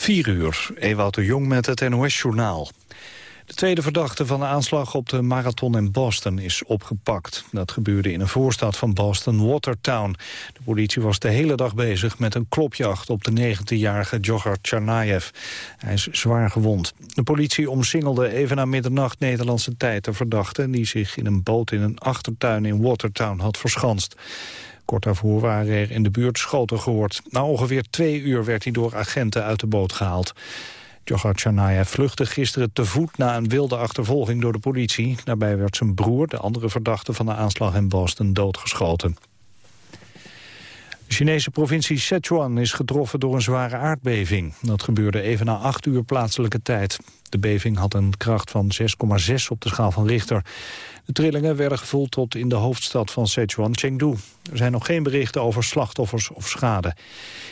4 uur, Ewout de Jong met het NOS-journaal. De tweede verdachte van de aanslag op de marathon in Boston is opgepakt. Dat gebeurde in een voorstad van Boston, Watertown. De politie was de hele dag bezig met een klopjacht op de 19-jarige jogger Tsarnaev. Hij is zwaar gewond. De politie omsingelde even na middernacht Nederlandse tijd de verdachte... die zich in een boot in een achtertuin in Watertown had verschanst. Kort daarvoor waren er in de buurt schoten gehoord. Na ongeveer twee uur werd hij door agenten uit de boot gehaald. Djokhar Tsarnaev vluchtte gisteren te voet na een wilde achtervolging door de politie. Daarbij werd zijn broer, de andere verdachte van de aanslag in Boston, doodgeschoten. De Chinese provincie Sichuan is getroffen door een zware aardbeving. Dat gebeurde even na acht uur plaatselijke tijd. De beving had een kracht van 6,6 op de schaal van Richter. De trillingen werden gevoeld tot in de hoofdstad van Sichuan, Chengdu. Er zijn nog geen berichten over slachtoffers of schade.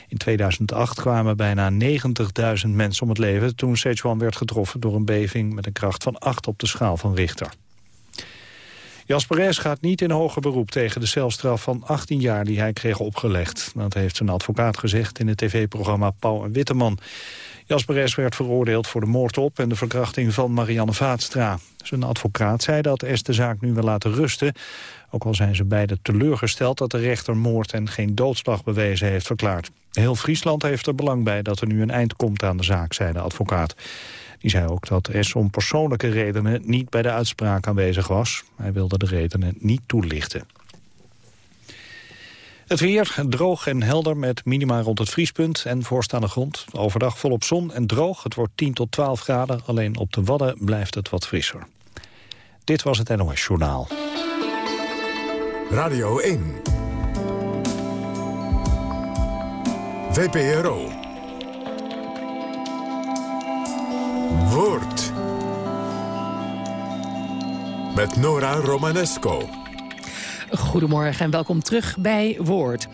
In 2008 kwamen bijna 90.000 mensen om het leven... toen Sichuan werd getroffen door een beving met een kracht van 8 op de schaal van Richter. Jasper S. gaat niet in hoger beroep tegen de celstraf van 18 jaar die hij kreeg opgelegd. Dat heeft zijn advocaat gezegd in het tv-programma Pauw en Witteman. Jasper S. werd veroordeeld voor de moord op en de verkrachting van Marianne Vaatstra. Zijn advocaat zei dat S. de zaak nu wil laten rusten. Ook al zijn ze beiden teleurgesteld dat de rechter moord en geen doodslag bewezen heeft verklaard. Heel Friesland heeft er belang bij dat er nu een eind komt aan de zaak, zei de advocaat. Die zei ook dat S om persoonlijke redenen niet bij de uitspraak aanwezig was. Hij wilde de redenen niet toelichten. Het weer droog en helder met minima rond het vriespunt en voorstaande grond. Overdag volop zon en droog. Het wordt 10 tot 12 graden. Alleen op de Wadden blijft het wat frisser. Dit was het NOS Journaal. Radio 1. VPRO. Woord. Met Nora Romanesco. Goedemorgen en welkom terug bij Woord.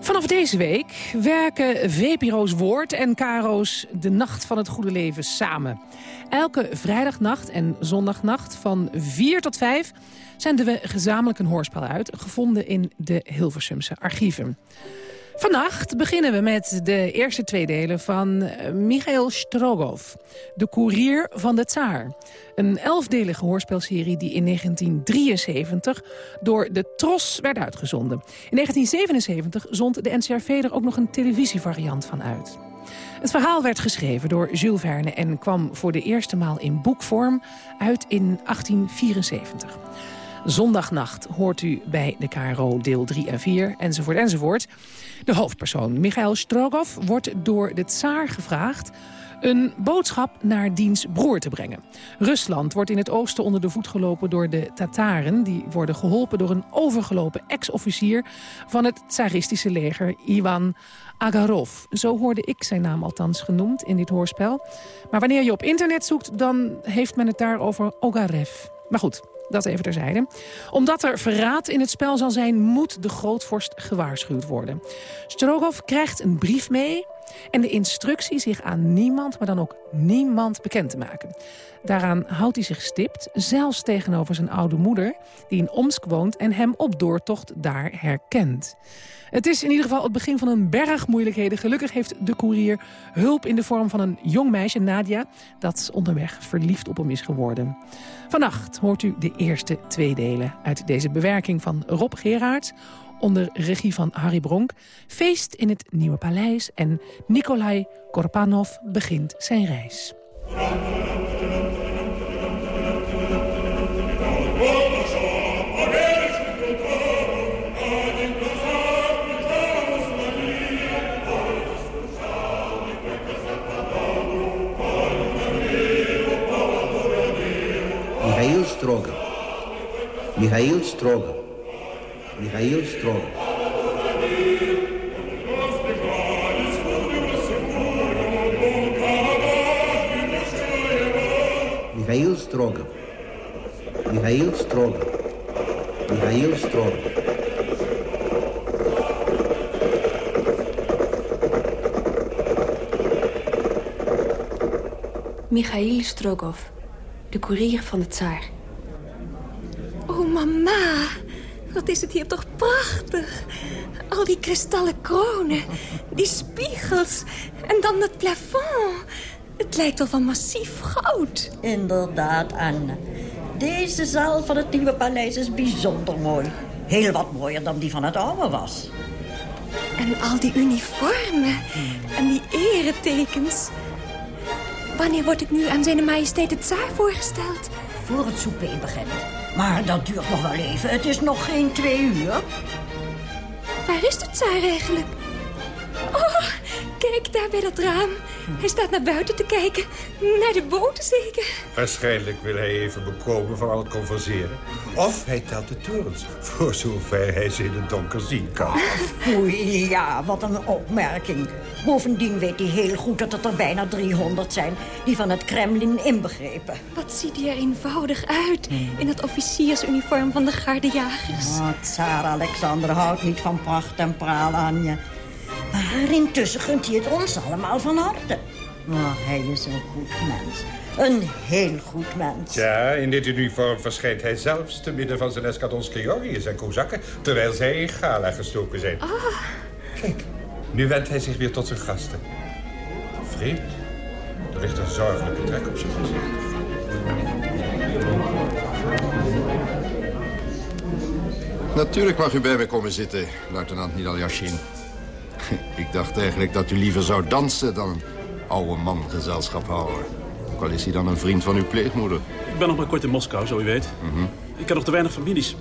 Vanaf deze week werken VPRO's Woord en Caro's De Nacht van het Goede Leven samen. Elke vrijdagnacht en zondagnacht van 4 tot 5 zenden we gezamenlijk een hoorspel uit... gevonden in de Hilversumse archieven. Vannacht beginnen we met de eerste twee delen van eh, Michael Strogov, de koerier van de tsaar. Een elfdelige hoorspelserie die in 1973 door de Tros werd uitgezonden. In 1977 zond de NCRV er ook nog een televisievariant van uit. Het verhaal werd geschreven door Jules Verne en kwam voor de eerste maal in boekvorm uit in 1874. Zondagnacht hoort u bij de KRO deel 3 en 4, enzovoort, enzovoort. De hoofdpersoon, Michail Strogov, wordt door de tsaar gevraagd een boodschap naar diens broer te brengen. Rusland wordt in het oosten onder de voet gelopen door de Tataren. Die worden geholpen door een overgelopen ex-officier van het tsaristische leger, Ivan Agarov. Zo hoorde ik zijn naam althans genoemd in dit hoorspel. Maar wanneer je op internet zoekt, dan heeft men het daar over Ogarev. Maar goed, dat even terzijde. Omdat er verraad in het spel zal zijn, moet de grootvorst gewaarschuwd worden. Strogov krijgt een brief mee en de instructie zich aan niemand, maar dan ook niemand bekend te maken. Daaraan houdt hij zich stipt, zelfs tegenover zijn oude moeder... die in Omsk woont en hem op doortocht daar herkent. Het is in ieder geval het begin van een berg moeilijkheden. Gelukkig heeft de koerier hulp in de vorm van een jong meisje, Nadia... dat onderweg verliefd op hem is geworden. Vannacht hoort u de eerste twee delen uit deze bewerking van Rob Gerards onder regie van Harry Bronk, feest in het Nieuwe Paleis en Nikolai Korpanov begint zijn reis. Michail Strogov, Michail Strogov, Michail Strogov, Michail Stroger. Michail Strogov, Michail Strogov, de koerier van de tsaar. Mama, wat is het hier toch prachtig. Al die kristallen kronen, die spiegels en dan het plafond. Het lijkt wel van massief goud. Inderdaad, Anne. Deze zaal van het nieuwe paleis is bijzonder mooi. Heel wat mooier dan die van het oude was. En al die uniformen en die eretekens. Wanneer word ik nu aan zijn majesteit het tsaar voorgesteld? Voor het souper begint. Maar dat duurt nog wel even. Het is nog geen twee uur. Waar is de tsaar eigenlijk? Oh, kijk daar bij dat raam. Hij staat naar buiten te kijken. Naar de boten zeker. Waarschijnlijk wil hij even bekomen van al het converseren. Of hij telt de torens, voor zover hij ze in het donker zien kan. Oei, ja, wat een opmerking. Bovendien weet hij heel goed dat het er bijna 300 zijn... die van het Kremlin inbegrepen. Wat ziet hij er eenvoudig uit. In het officiersuniform van de gardejagers. Oh, tsaar Alexander houdt niet van pracht en praal aan je. Maar intussen gunt hij het ons allemaal van harte. Oh, hij is een goed mens. Een heel goed mens. Ja, in dit uniform verschijnt hij zelfs te midden van zijn escadons Georgiërs en Kozakken... terwijl zij in gala gestoken zijn. Kijk, nu wendt hij zich weer tot zijn gasten. Vreemd. Er ligt een zorgelijke trek op zijn gezicht. Natuurlijk mag u bij mij komen zitten, luitenant Nidal Yashin. Ik dacht eigenlijk dat u liever zou dansen dan een oude man gezelschap houden. Ook al is hij dan een vriend van uw pleegmoeder. Ik ben nog maar kort in Moskou, zo u weet. Ik heb nog te weinig families.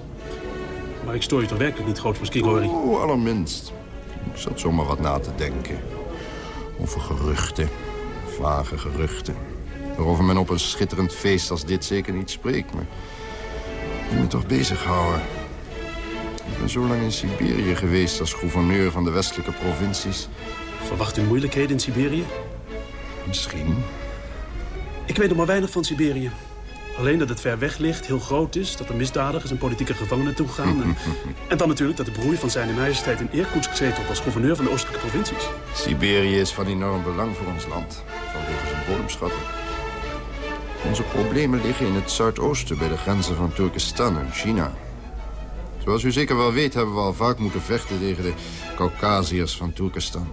Maar ik stoor je toch werkelijk niet, groot van Skigori? Oh, allerminst. Ik zat zomaar wat na te denken. Over geruchten. Vage geruchten. Waarover men op een schitterend feest als dit zeker niet spreekt. Maar die me toch bezighouden. Ik ben zo lang in Siberië geweest als gouverneur van de westelijke provincies. Verwacht u moeilijkheden in Siberië? Misschien. Ik weet nog maar weinig van Siberië. Alleen dat het ver weg ligt, heel groot is, dat er misdadigers en politieke gevangenen toe gaan. En, en dan natuurlijk dat de broer van zijn majesteit in Irkutsk zetelt als gouverneur van de oostelijke provincies. Siberië is van enorm belang voor ons land. Vanwege zijn bodemschatten. Onze problemen liggen in het zuidoosten bij de grenzen van Turkestan en China. Zoals u zeker wel weet hebben we al vaak moeten vechten tegen de Caucasiërs van Turkestan.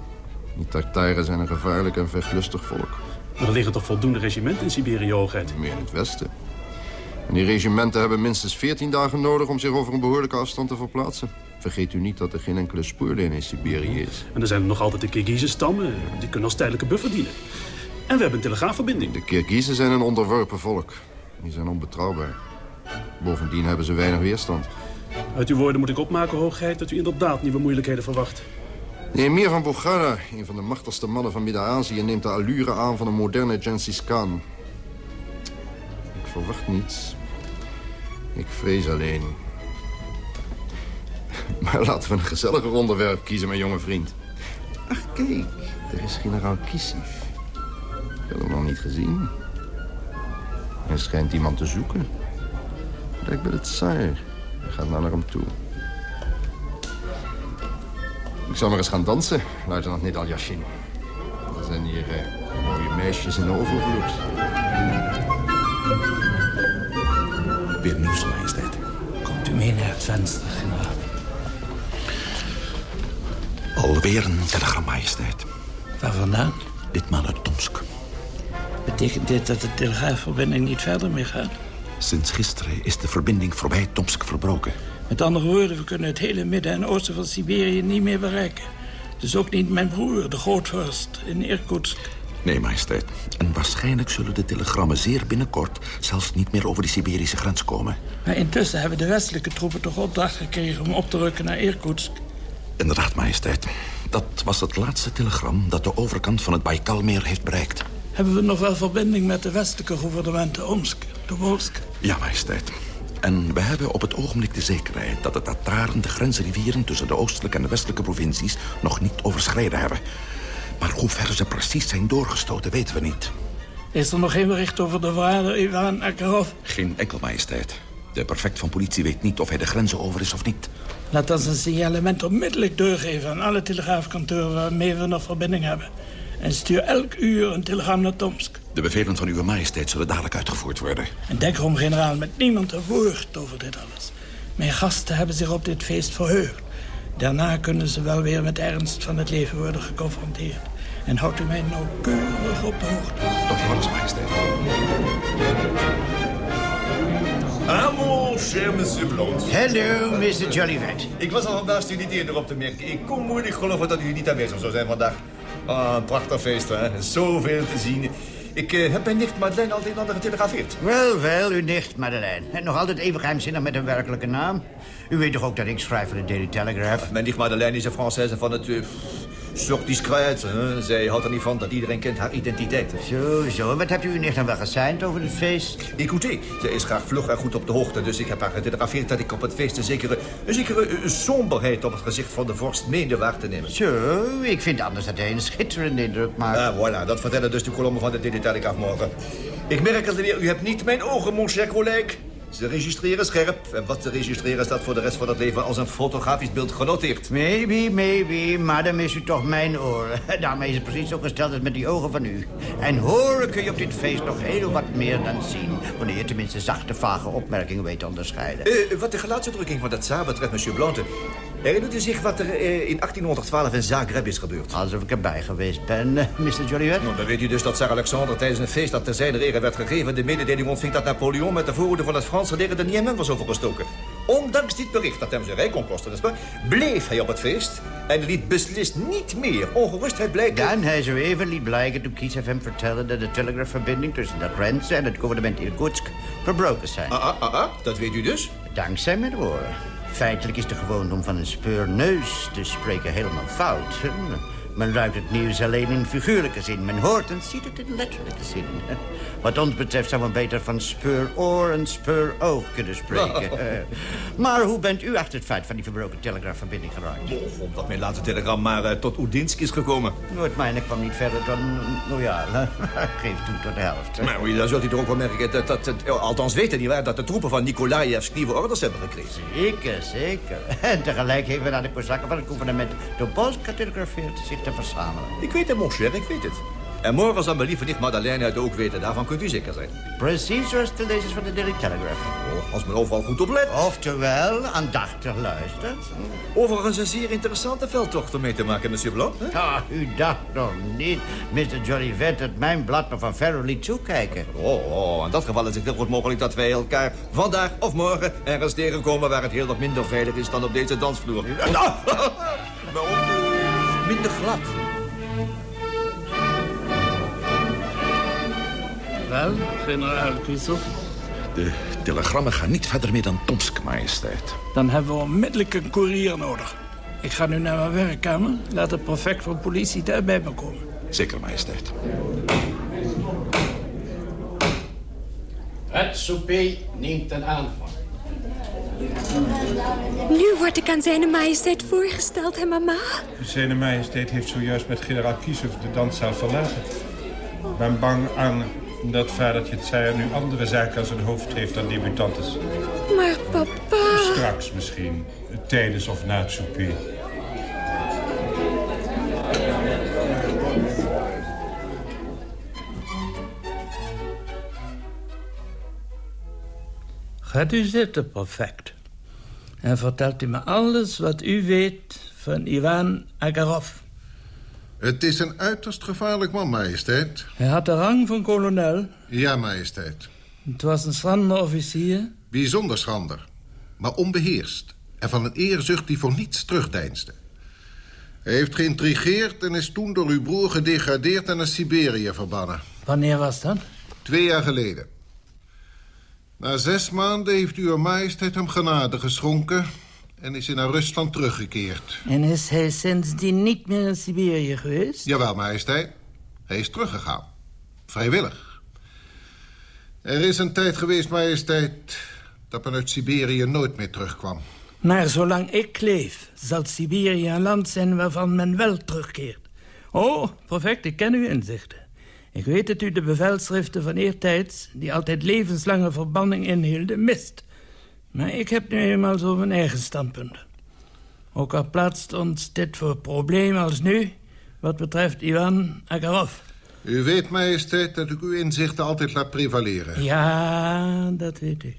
Die Tartaren zijn een gevaarlijk en vechtlustig volk. Maar er liggen toch voldoende regimenten in Siberië, hoogheid? Meer in het westen. En die regimenten hebben minstens 14 dagen nodig om zich over een behoorlijke afstand te verplaatsen. Vergeet u niet dat er geen enkele spoorlijn in Siberië is. En er zijn er nog altijd de Kirgize stammen. Die kunnen als tijdelijke buffer dienen. En we hebben een telegraafverbinding. De Kirgizen zijn een onderworpen volk. Die zijn onbetrouwbaar. Bovendien hebben ze weinig weerstand. Uit uw woorden moet ik opmaken, hoogheid, dat u inderdaad nieuwe moeilijkheden verwacht. De emir van Bukhara, een van de machtigste mannen van Midden-Azië... neemt de allure aan van een moderne Genghis Khan. Ik verwacht niets. Ik vrees alleen. Maar laten we een gezelliger onderwerp kiezen, mijn jonge vriend. Ach, kijk, er is generaal Kisif. Ik heb hem nog niet gezien. Er schijnt iemand te zoeken. Lijkt bij het tsaar. Gaat nou naar hem toe. Ik zal maar eens gaan dansen, luitenant Nidal Yashin. Er zijn hier eh, mooie meisjes in de overvloed. Weer nieuws, majesteit. Komt u mee naar het venster, generaal. Alweer een telegram, majesteit. Waar vandaan? Ditmaal uit Tomsk. Betekent dit dat de telegraafverbinding niet verder meer gaat? Sinds gisteren is de verbinding voorbij Tomsk verbroken. Met andere woorden, we kunnen het hele midden en oosten van Siberië niet meer bereiken. Dus ook niet mijn broer, de grootvorst, in Irkutsk. Nee, majesteit. En waarschijnlijk zullen de telegrammen zeer binnenkort... zelfs niet meer over de Siberische grens komen. Maar intussen hebben de westelijke troepen toch opdracht gekregen... om op te rukken naar Irkutsk. Inderdaad, majesteit. Dat was het laatste telegram dat de overkant van het Baikalmeer heeft bereikt. Hebben we nog wel verbinding met de westelijke gouvernementen Omsk, Tobolsk? Ja, majesteit. En we hebben op het ogenblik de zekerheid dat de Tataren de grensrivieren tussen de oostelijke en de westelijke provincies nog niet overschreden hebben. Maar hoe ver ze precies zijn doorgestoten weten we niet. Is er nog geen bericht over de vader Ivan Akarov? Geen enkel majesteit. De prefect van politie weet niet of hij de grenzen over is of niet. Laat dan zijn signalement onmiddellijk doorgeven aan alle telegraafkantoren waarmee we nog verbinding hebben. En stuur elk uur een telegram naar Tomsk. De bevelen van uw majesteit zullen dadelijk uitgevoerd worden. En denk erom, generaal, met niemand een woord over dit alles. Mijn gasten hebben zich op dit feest verheugd. Daarna kunnen ze wel weer met ernst van het leven worden geconfronteerd. En houdt u mij nauwkeurig op de hoogte. Tot alles, majesteit. Mon cher monsieur Blond. Hallo, Mr. Jollyvet. Ik was al vandaag u niet eerder op te merken. Ik kon moeilijk geloven dat u niet aanwezig zou zijn vandaag. Ah, een prachtig feest, hè. Zoveel te zien. Ik uh, heb mijn nicht Madeleine al het een en ander getelegrafeerd. Wel, wel, uw nicht Madeleine. En nog altijd even geheimzinnig met een werkelijke naam. U weet toch ook dat ik schrijf voor de Daily Telegraph? Mijn nicht Madeleine is een Française van het... Uh, soort discreet. Hè? Zij houdt er niet van dat iedereen kent haar identiteit. Zo, zo. Wat hebt u nicht dan wel geseind over het feest? Écoutez, zij is graag vlug en goed op de hoogte. Dus ik heb haar getelegrafeerd dat ik op het feest een zekere, een zekere uh, somberheid op het gezicht van de vorst meende waar te nemen. Zo, ik vind anders dat hij een schitterende indruk maakt. Ah, voilà. Dat vertellen dus de kolommen van de Telegraph morgen. Ik merk alweer, u hebt niet mijn ogen, mon cher collègue. Ze registreren scherp. En wat ze registreren staat voor de rest van het leven als een fotografisch beeld genoteerd. Maybe, maybe, maar dan mis u toch mijn oren. Daarmee is het precies zo gesteld als met die ogen van u. En horen kun je op dit feest nog heel wat meer dan zien... wanneer je tenminste zachte, vage opmerkingen weet te onderscheiden. Uh, wat de gelaatsuitdrukking van dat zaal betreft, monsieur Blonte... Herinnert u zich wat er uh, in 1812 in Zagreb is gebeurd? Alsof ik erbij geweest ben, uh, Mr. Jolivet. Nou, dan weet u dus dat Tsar Alexander tijdens een feest dat ter zijn ere werd gegeven... de mededeling ontving dat Napoleon met de voorhoede van het Franse leger de Niemen was overgestoken. Ondanks dit bericht dat hem zijn rijk kon kosten, bleef hij op het feest... en liet beslist niet meer ongerustheid blijken... Dan hij zo even liet blijken toen Kies hem vertelde... dat de telegraafverbinding tussen de grenzen en het gouvernement Irkutsk verbroken zijn. Ah, ah, ah, ah, dat weet u dus? Dankzij mijn oren. Feitelijk is de gewoonte om van een speurneus te spreken helemaal fout. Men ruikt het nieuws alleen in figuurlijke zin. Men hoort en ziet het in letterlijke zin. Wat ons betreft zou men beter van speuroor en speuroog kunnen spreken. maar hoe bent u achter het feit van die verbroken telegraafverbinding geraakt? Oh, omdat mijn laatste telegram maar uh, tot Oedinsk is gekomen. Het mijne kwam niet verder dan, nou ja, geef toe tot de helft. Maar dan zult u toch ook wel merken, dat, dat, dat, althans weten niet waar... dat de troepen van Nikolaevs nieuwe orders hebben gekregen. Zeker, zeker. En tegelijk hebben we naar de kozakken van het gouvernement Tobolsk getelegrafeerd zich te verzamelen. Ik weet het, mon cher, ik weet het. En morgen zal mijn lieve nicht Madeleine het ook weten. Daarvan kunt u zeker zijn. Precies zoals de lezers van de Daily Telegraph. Oh, als men overal goed oplet. Oftewel, aandachtig luistert. Overigens een zeer interessante veldtocht om mee te maken, monsieur. Hè? Ah, u dacht nog niet, Mr. Jollivet, dat mijn blad nog van verre liet toekijken. Oh, oh, in dat geval is het heel goed mogelijk dat wij elkaar vandaag of morgen ergens tegenkomen... waar het heel wat minder veilig is dan op deze dansvloer. Waarom? Minder glad. Wel, generaal Kiesel? De telegrammen gaan niet verder meer dan Tomsk, majesteit. Dan hebben we onmiddellijk een koerier nodig. Ik ga nu naar mijn werkkamer. Laat de prefect van politie daar bij me komen. Zeker, majesteit. Het souper neemt een aanvang. Nu word ik aan zijn majesteit voorgesteld, hè, mama? Zijn majesteit heeft zojuist met generaal Kiesov de danszaal verlaten. Ik ben bang aan dat vadertje Tsair nu andere zaken aan zijn hoofd heeft dan debutantes. Maar papa... Straks misschien, tijdens of na het souper. Gaat u zitten, perfect. En vertelt u me alles wat u weet van Ivan Agarov. Het is een uiterst gevaarlijk man, majesteit. Hij had de rang van kolonel. Ja, majesteit. Het was een schrander officier. Bijzonder schrander, maar onbeheerst. En van een eerzucht die voor niets terugdeinsde. Hij heeft geïntrigeerd en is toen door uw broer gedegradeerd en naar Siberië verbannen. Wanneer was dat? Twee jaar geleden. Na zes maanden heeft uw majesteit hem genade geschonken... en is hij naar Rusland teruggekeerd. En is hij sindsdien niet meer in Siberië geweest? Jawel, majesteit. Hij is teruggegaan. Vrijwillig. Er is een tijd geweest, majesteit... dat men uit Siberië nooit meer terugkwam. Maar zolang ik leef, zal Siberië een land zijn waarvan men wel terugkeert. Oh, perfect, ik ken uw inzichten. Ik weet dat u de bevelschriften van eertijds... die altijd levenslange verbanning inhielden, mist. Maar ik heb nu eenmaal zo mijn eigen standpunt. Ook al plaatst ons dit voor problemen als nu... wat betreft Ivan Agarov. U weet, majesteit, dat ik uw inzichten altijd laat prevaleren. Ja, dat weet ik.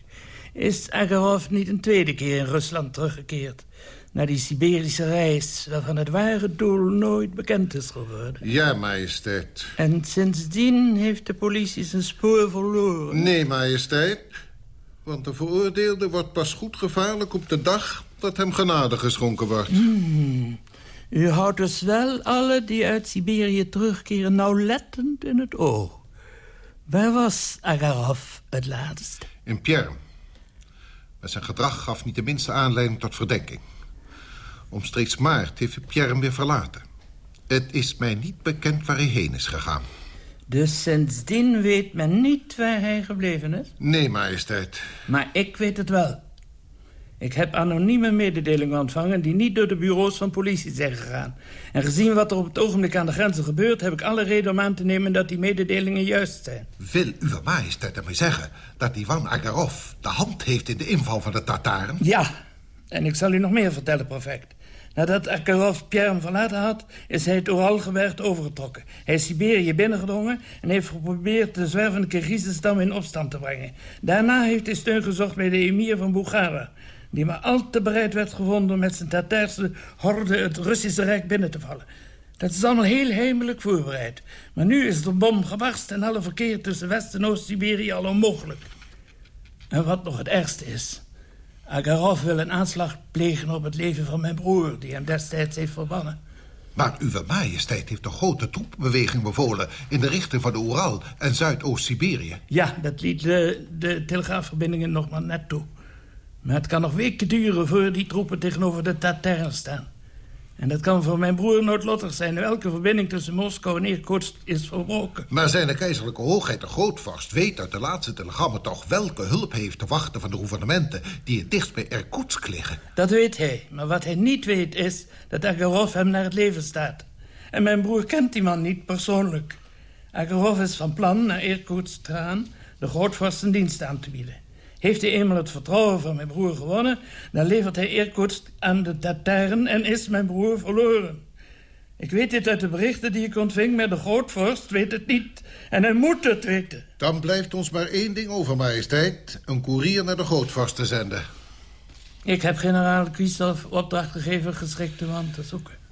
is Agarov niet een tweede keer in Rusland teruggekeerd. Naar die Siberische reis, waarvan het ware doel nooit bekend is geworden. Ja, majesteit. En sindsdien heeft de politie zijn spoor verloren. Nee, majesteit. Want de veroordeelde wordt pas goed gevaarlijk op de dag dat hem genade geschonken wordt. Hmm. U houdt dus wel alle die uit Siberië terugkeren nauwlettend in het oog. Waar was Agarov het laatst? In Perm. Maar zijn gedrag gaf niet de minste aanleiding tot verdenking. Omstreeks maart heeft Pierre weer verlaten. Het is mij niet bekend waar hij heen is gegaan. Dus sindsdien weet men niet waar hij gebleven is? Nee, majesteit. Maar ik weet het wel. Ik heb anonieme mededelingen ontvangen... die niet door de bureaus van politie zijn gegaan. En gezien wat er op het ogenblik aan de grenzen gebeurt... heb ik alle reden om aan te nemen dat die mededelingen juist zijn. Wil uw majesteit ermee zeggen dat Ivan Agarov de hand heeft in de inval van de Tataren? Ja, en ik zal u nog meer vertellen, prefect. Nadat Agarov Pierre verlaten had, is hij het Oralgebergte overgetrokken. Hij is Siberië binnengedrongen en heeft geprobeerd de zwervende Kirgizenstam in opstand te brengen. Daarna heeft hij steun gezocht bij de emir van Bukhara, die maar al te bereid werd gevonden om met zijn Tataarse horde het Russische Rijk binnen te vallen. Dat is allemaal heel heimelijk voorbereid. Maar nu is de bom gebarst en alle verkeer tussen West- en Oost-Siberië al onmogelijk. En wat nog het ergste is... Agarov wil een aanslag plegen op het leven van mijn broer... die hem destijds heeft verbannen. Maar uw majesteit heeft een grote troepenbeweging bevolen... in de richting van de Oeral en Zuidoost-Siberië. Ja, dat liet de, de telegraafverbindingen nog maar net toe. Maar het kan nog weken duren voor die troepen tegenover de Tataren staan. En dat kan voor mijn broer noodlottig zijn... nu elke verbinding tussen Moskou en Irkutsk is verbroken. Maar zijn de keizerlijke hoogheid de grootvorst weet uit de laatste telegrammen toch welke hulp heeft te wachten van de gouvernementen die het dichtst bij Irkutsk liggen? Dat weet hij, maar wat hij niet weet is dat Agarov hem naar het leven staat. En mijn broer kent die man niet persoonlijk. Agarov is van plan naar Irkutsk te gaan, de grootvorst dienst aan te bieden. Heeft hij eenmaal het vertrouwen van mijn broer gewonnen... dan levert hij Irkutsk aan de Tataren en is mijn broer verloren. Ik weet dit uit de berichten die ik ontving, maar de grootvorst weet het niet. En hij moet het weten. Dan blijft ons maar één ding over, majesteit. Een koerier naar de grootvorst te zenden. Ik heb generaal Christophe opdracht gegeven geschikte man te zoeken.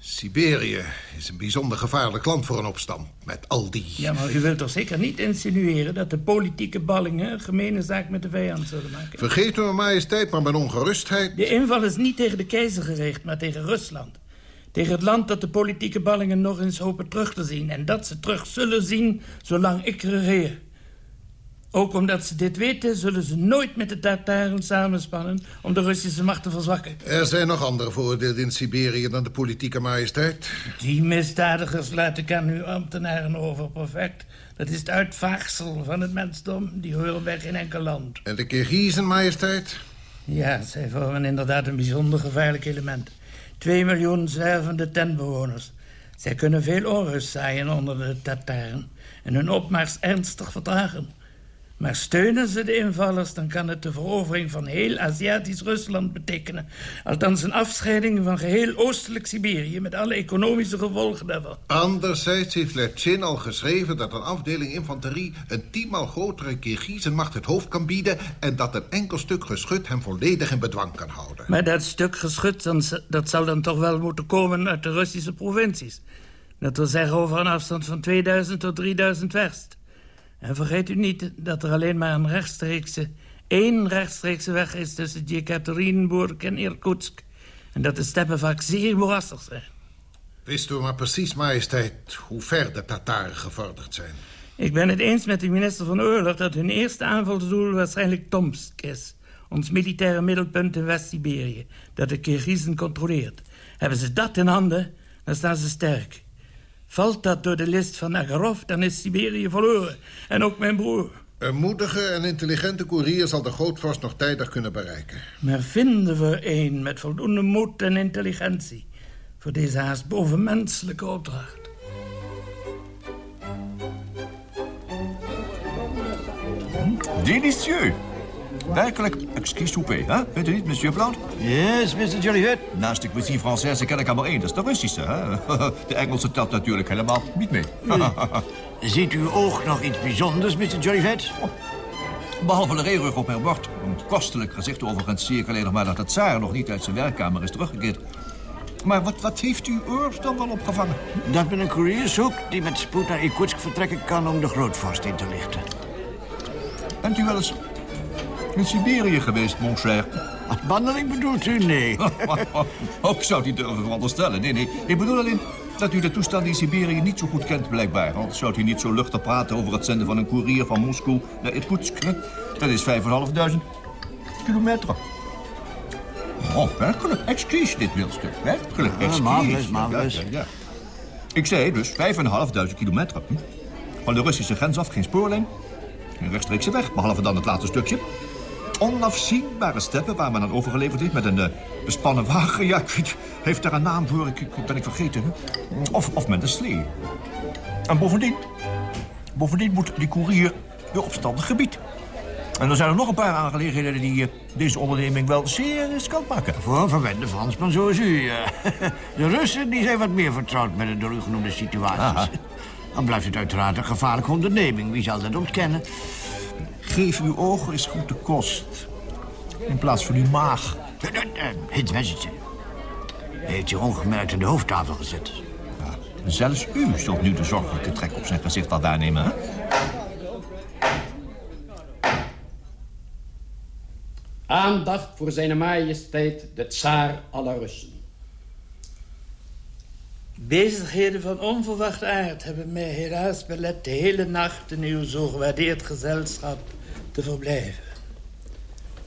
Siberië is een bijzonder gevaarlijk land voor een opstand. Met al die... Ja, maar u wilt toch zeker niet insinueren... dat de politieke ballingen een gemene zaak met de vijand zullen maken? Vergeet u, majesteit, maar mijn ongerustheid... De inval is niet tegen de keizer gericht, maar tegen Rusland. Tegen het land dat de politieke ballingen nog eens hopen terug te zien. En dat ze terug zullen zien zolang ik regeer. Ook omdat ze dit weten, zullen ze nooit met de Tataren samenspannen... om de Russische macht te verzwakken. Er zijn nog andere voordelen in Siberië dan de politieke majesteit. Die misdadigers laat ik aan uw ambtenaren over, perfect. Dat is het uitvaagsel van het mensdom. Die horen bij geen enkel land. En de Kirgizen, majesteit? Ja, zij vormen inderdaad een bijzonder gevaarlijk element. Twee miljoen zwervende tentbewoners. Zij kunnen veel onrust zaaien onder de Tataren... en hun opmars ernstig vertragen. Maar steunen ze de invallers, dan kan het de verovering van heel Aziatisch Rusland betekenen. Althans een afscheiding van geheel oostelijk Siberië... met alle economische gevolgen daarvan. Anderzijds heeft Lerchin al geschreven dat een afdeling infanterie... een tienmaal grotere Kirgizenmacht het hoofd kan bieden... en dat een enkel stuk geschut hem volledig in bedwang kan houden. Maar dat stuk geschut, dan, dat zal dan toch wel moeten komen uit de Russische provincies. Dat wil zeggen over een afstand van 2000 tot 3000 verst. En vergeet u niet dat er alleen maar een rechtstreekse... één rechtstreekse weg is tussen Jekaterinburg en Irkutsk. En dat de steppen vaak zeer moerassig zijn. Wist u maar precies, majesteit, hoe ver de Tataren gevorderd zijn? Ik ben het eens met de minister van Oorlog... dat hun eerste aanvalsdoel waarschijnlijk Tomsk is. Ons militaire middelpunt in West-Siberië... dat de Kirgizen controleert. Hebben ze dat in handen, dan staan ze sterk. Valt dat door de list van Agarov, dan is Siberië verloren. En ook mijn broer. Een moedige en intelligente koerier zal de grootvorst nog tijdig kunnen bereiken. Maar vinden we een met voldoende moed en intelligentie... voor deze haast bovenmenselijke opdracht? Délicieux. Werkelijk exquis souper, hè? Vindt u niet, monsieur Blount? Yes, Mr. Jolivet. Naast de cuisine française ken ik er maar één, dat is de Russische, hè? De Engelse telt natuurlijk helemaal niet mee. Ziet uw oog nog iets bijzonders, Mr. Jolivet? Behalve de reerug op haar bord. Een kostelijk gezicht overigens zie ik alleen nog maar dat de tsaar nog niet uit zijn werkkamer is teruggekeerd. Maar wat, wat heeft uw oor dan wel opgevangen? Dat men een courier zoekt die met spoed naar Irkutsk vertrekken kan om de grootvorst in te lichten. Bent u wel eens in Siberië geweest, mon cher? Als bandeling bedoelt u? Nee. Ook zou die durven veronderstellen. Nee, nee. Ik bedoel alleen dat u de toestand in Siberië niet zo goed kent, blijkbaar. Anders zou u niet zo luchtig praten over het zenden van een koerier van Moskou naar Irkutsk. Dat is 5.500 kilometer. Oh, werkelijk. Excuus, dit wilstuk. Werkelijk, Ja, excuus. Ja, ja. Ik zei dus 5.500 kilometer. Van de Russische grens af geen spoorlijn. Geen rechtstreekse weg, behalve dan het laatste stukje. Onafzienbare steppen waar men aan overgeleverd is met een eh, bespannen wagen. Ja, weet, heeft daar een naam voor, ik, ben ik vergeten. hè? Of, of met een slee. En bovendien, bovendien moet die koerier weer opstandig gebied. En er zijn er nog een paar aangelegenheden die eh, deze onderneming wel zeer riskant maken. Voor een verwende Fransman zoals u. eh. De Russen die zijn wat meer vertrouwd met de door u genoemde situaties. Aha. Dan blijft het uiteraard een gevaarlijke onderneming. Wie zal dat ontkennen? Geef uw ogen eens goed de kost. In plaats van uw maag. Hits message. Heeft u ongemerkt aan de hoofdtafel gezet. Zelfs u zult nu de zorgelijke trek op zijn gezicht al waarnemen, hè? Aandacht voor zijn majesteit, de tsaar aller Russen. Bezigheden van onverwachte aard hebben mij helaas belet de hele nacht in uw zo gewaardeerd gezelschap te verblijven.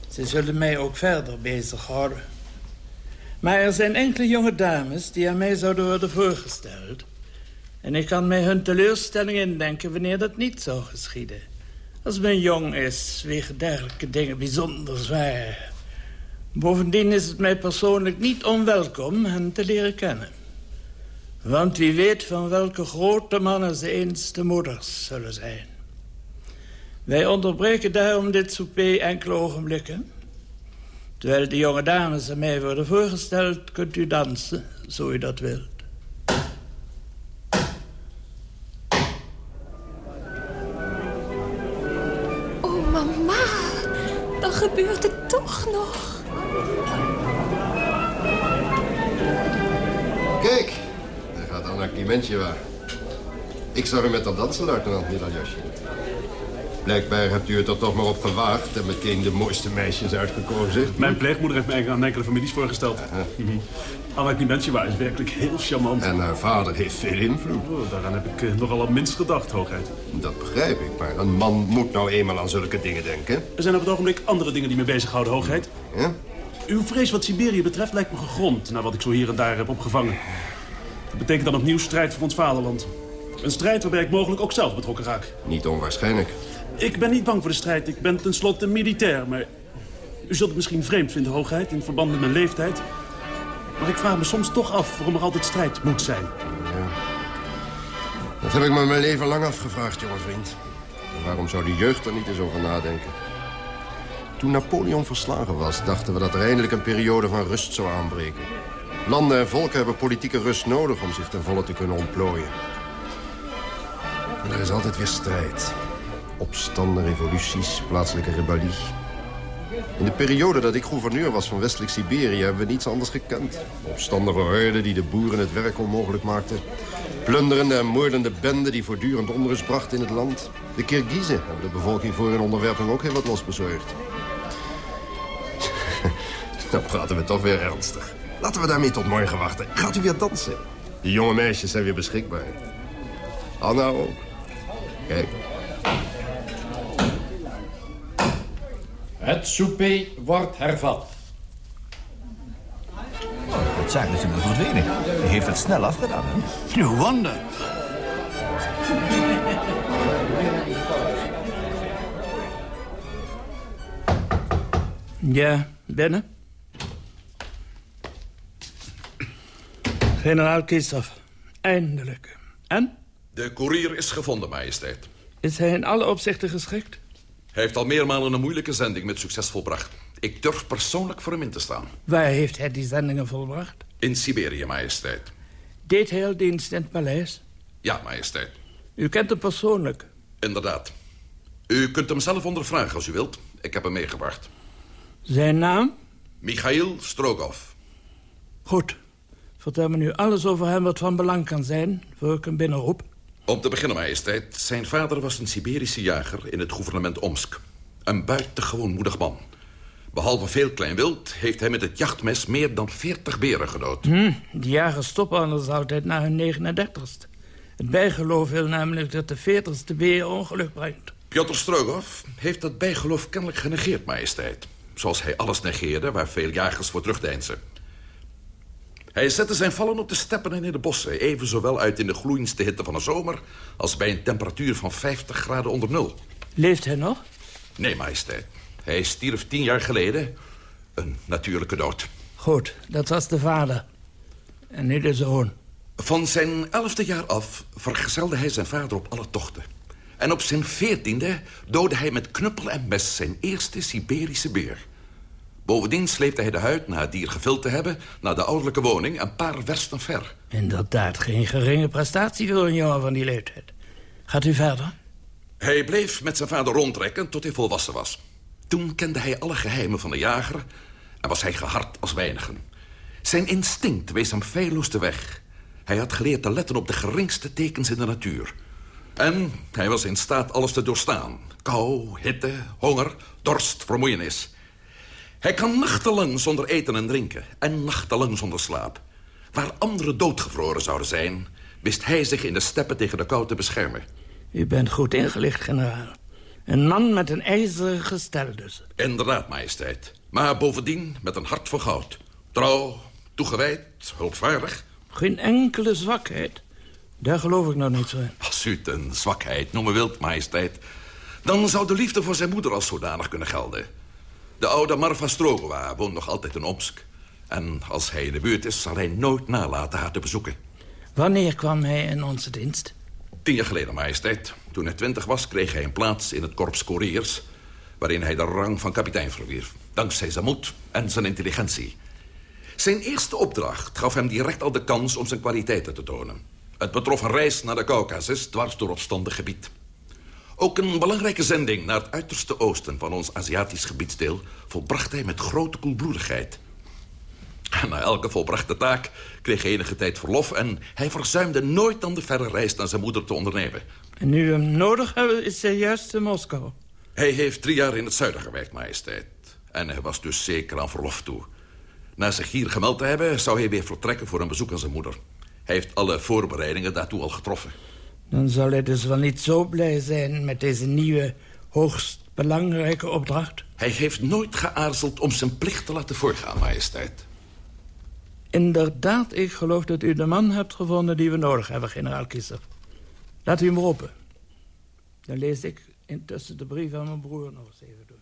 Ze zullen mij ook verder bezighouden. Maar er zijn enkele jonge dames die aan mij zouden worden voorgesteld. En ik kan mij hun teleurstelling indenken wanneer dat niet zou geschieden. Als men jong is, wegen dergelijke dingen bijzonder zwaar. Bovendien is het mij persoonlijk niet onwelkom hen te leren kennen. Want wie weet van welke grote mannen ze eens de moeders zullen zijn. Wij onderbreken daarom dit souper enkele ogenblikken. Terwijl de jonge dames aan mij worden voorgesteld... kunt u dansen, zo u dat wilt. Oh, mama. Dan gebeurt het toch nog. Kijk, daar gaat Anna Klimentjeva. Ik zag u met dat dansen, luitenant Milaljosje. Blijkbaar hebt u het er toch maar op gewaagd en meteen de mooiste meisjes uitgekozen. Mijn pleegmoeder heeft mij aan enkele families voorgesteld. Mhm. Anna Klimentjeva is werkelijk heel charmant. En haar vader heeft veel invloed. Oh, daaraan heb ik eh, nogal het minst gedacht, hoogheid. Dat begrijp ik, maar een man moet nou eenmaal aan zulke dingen denken. Er zijn op het ogenblik andere dingen die me bezighouden, hoogheid. Ja? Uw vrees wat Siberië betreft lijkt me gegrond... naar wat ik zo hier en daar heb opgevangen. Dat betekent dan opnieuw strijd voor ons vaderland. Een strijd waarbij ik mogelijk ook zelf betrokken raak. Niet onwaarschijnlijk. Ik ben niet bang voor de strijd. Ik ben tenslotte militair, maar... U zult het misschien vreemd vinden, hoogheid, in verband met mijn leeftijd. Maar ik vraag me soms toch af waarom er altijd strijd moet zijn. Ja. Dat heb ik me mijn leven lang afgevraagd, jonge vriend. En waarom zou de jeugd er niet eens over nadenken? Toen Napoleon verslagen was, dachten we dat er eindelijk een periode van rust zou aanbreken. Landen en volken hebben politieke rust nodig om zich ten volle te kunnen ontplooien. Maar er is altijd weer strijd. Opstanden, revoluties, plaatselijke rebellie. In de periode dat ik gouverneur was van westelijk Siberië... hebben we niets anders gekend. Opstandige horden die de boeren het werk onmogelijk maakten. Plunderende en moordende benden die voortdurend onrust brachten in het land. De Kirgiezen hebben de bevolking voor hun onderwerping ook heel wat losbezorgd. Dan praten we toch weer ernstig. Laten we daarmee tot morgen wachten. Gaat u weer dansen? Die jonge meisjes zijn weer beschikbaar. Anna ook. Kijk. Het souper wordt hervat. Het zaak is hem verdwenen. Hij heeft het snel afgedaan, hè? No wonder. Ja, binnen. Generaal Kisov, eindelijk. En? De koerier is gevonden, majesteit. Is hij in alle opzichten geschikt? Hij heeft al meermalen een moeilijke zending met succes volbracht. Ik durf persoonlijk voor hem in te staan. Waar heeft hij die zendingen volbracht? In Siberië, majesteit. Deed hij al dienst in het paleis? Ja, majesteit. U kent hem persoonlijk. Inderdaad. U kunt hem zelf ondervragen als u wilt. Ik heb hem meegebracht. Zijn naam? Michail Strogov. Goed. Vertel me nu alles over hem wat van belang kan zijn... voor ik hem binnenroep. Om te beginnen, majesteit. Zijn vader was een Siberische jager in het gouvernement Omsk. Een buitengewoon moedig man. Behalve veel klein wild heeft hij met het jachtmes meer dan 40 beren gedood. Hm, de jagers stoppen anders altijd na hun 39ste. Het bijgeloof wil namelijk dat de 40ste beer ongeluk brengt. Piotr Strogov heeft dat bijgeloof kennelijk genegeerd, majesteit. Zoals hij alles negeerde waar veel jagers voor terugdeinzen. Hij zette zijn vallen op de steppen en in de bossen... even zowel uit in de gloeiendste hitte van de zomer... als bij een temperatuur van 50 graden onder nul. Leeft hij nog? Nee, majesteit. Hij stierf tien jaar geleden. Een natuurlijke dood. Goed, dat was de vader. En nu de zoon. Van zijn elfde jaar af vergezelde hij zijn vader op alle tochten. En op zijn veertiende doodde hij met knuppel en mes zijn eerste Siberische beer. Bovendien sleepte hij de huid, na het dier gevuld te hebben... naar de ouderlijke woning, een paar wersten ver. Inderdaad, geen geringe prestatie voor een jongen van die leeftijd. Gaat u verder? Hij bleef met zijn vader rondtrekken tot hij volwassen was. Toen kende hij alle geheimen van de jager... en was hij gehard als weinigen. Zijn instinct wees hem feilloos de weg. Hij had geleerd te letten op de geringste tekens in de natuur. En hij was in staat alles te doorstaan. Kou, hitte, honger, dorst, vermoeienis. Hij kan nachtenlang zonder eten en drinken. En nachtenlang zonder slaap. Waar anderen doodgevroren zouden zijn... wist hij zich in de steppen tegen de kou te beschermen. U bent goed ingelicht, generaal. Een man met een ijzeren gestel dus. Inderdaad, majesteit. Maar bovendien met een hart voor goud. Trouw, toegewijd, hulpvaardig. Geen enkele zwakheid. Daar geloof ik nog niet zo in. Als u het een zwakheid noemen wilt, majesteit... dan zou de liefde voor zijn moeder als zodanig kunnen gelden. De oude Marfa Strogova woont nog altijd in Omsk. En als hij in de buurt is, zal hij nooit nalaten haar te bezoeken. Wanneer kwam hij in onze dienst? Tien jaar geleden, majesteit. Toen hij twintig was, kreeg hij een plaats in het korps couriers... waarin hij de rang van kapitein verwierf. Dankzij zijn moed en zijn intelligentie. Zijn eerste opdracht gaf hem direct al de kans om zijn kwaliteiten te tonen. Het betrof een reis naar de Caucasus, dwars door opstandig gebied. Ook een belangrijke zending naar het uiterste oosten van ons Aziatisch gebiedsdeel... volbracht hij met grote koelbloedigheid. Na elke volbrachte taak kreeg hij enige tijd verlof... en hij verzuimde nooit dan de verre reis naar zijn moeder te ondernemen. En nu we hem nodig hebben, is hij juist in Moskou. Hij heeft drie jaar in het zuiden gewerkt, majesteit. En hij was dus zeker aan verlof toe. Na zich hier gemeld te hebben, zou hij weer vertrekken voor een bezoek aan zijn moeder. Hij heeft alle voorbereidingen daartoe al getroffen. Dan zal hij dus wel niet zo blij zijn met deze nieuwe, hoogst belangrijke opdracht. Hij heeft nooit geaarzeld om zijn plicht te laten voorgaan, majesteit. Inderdaad, ik geloof dat u de man hebt gevonden die we nodig hebben, generaal Kiezer. Laat u hem roepen. Dan lees ik intussen de brief aan mijn broer nog eens even door.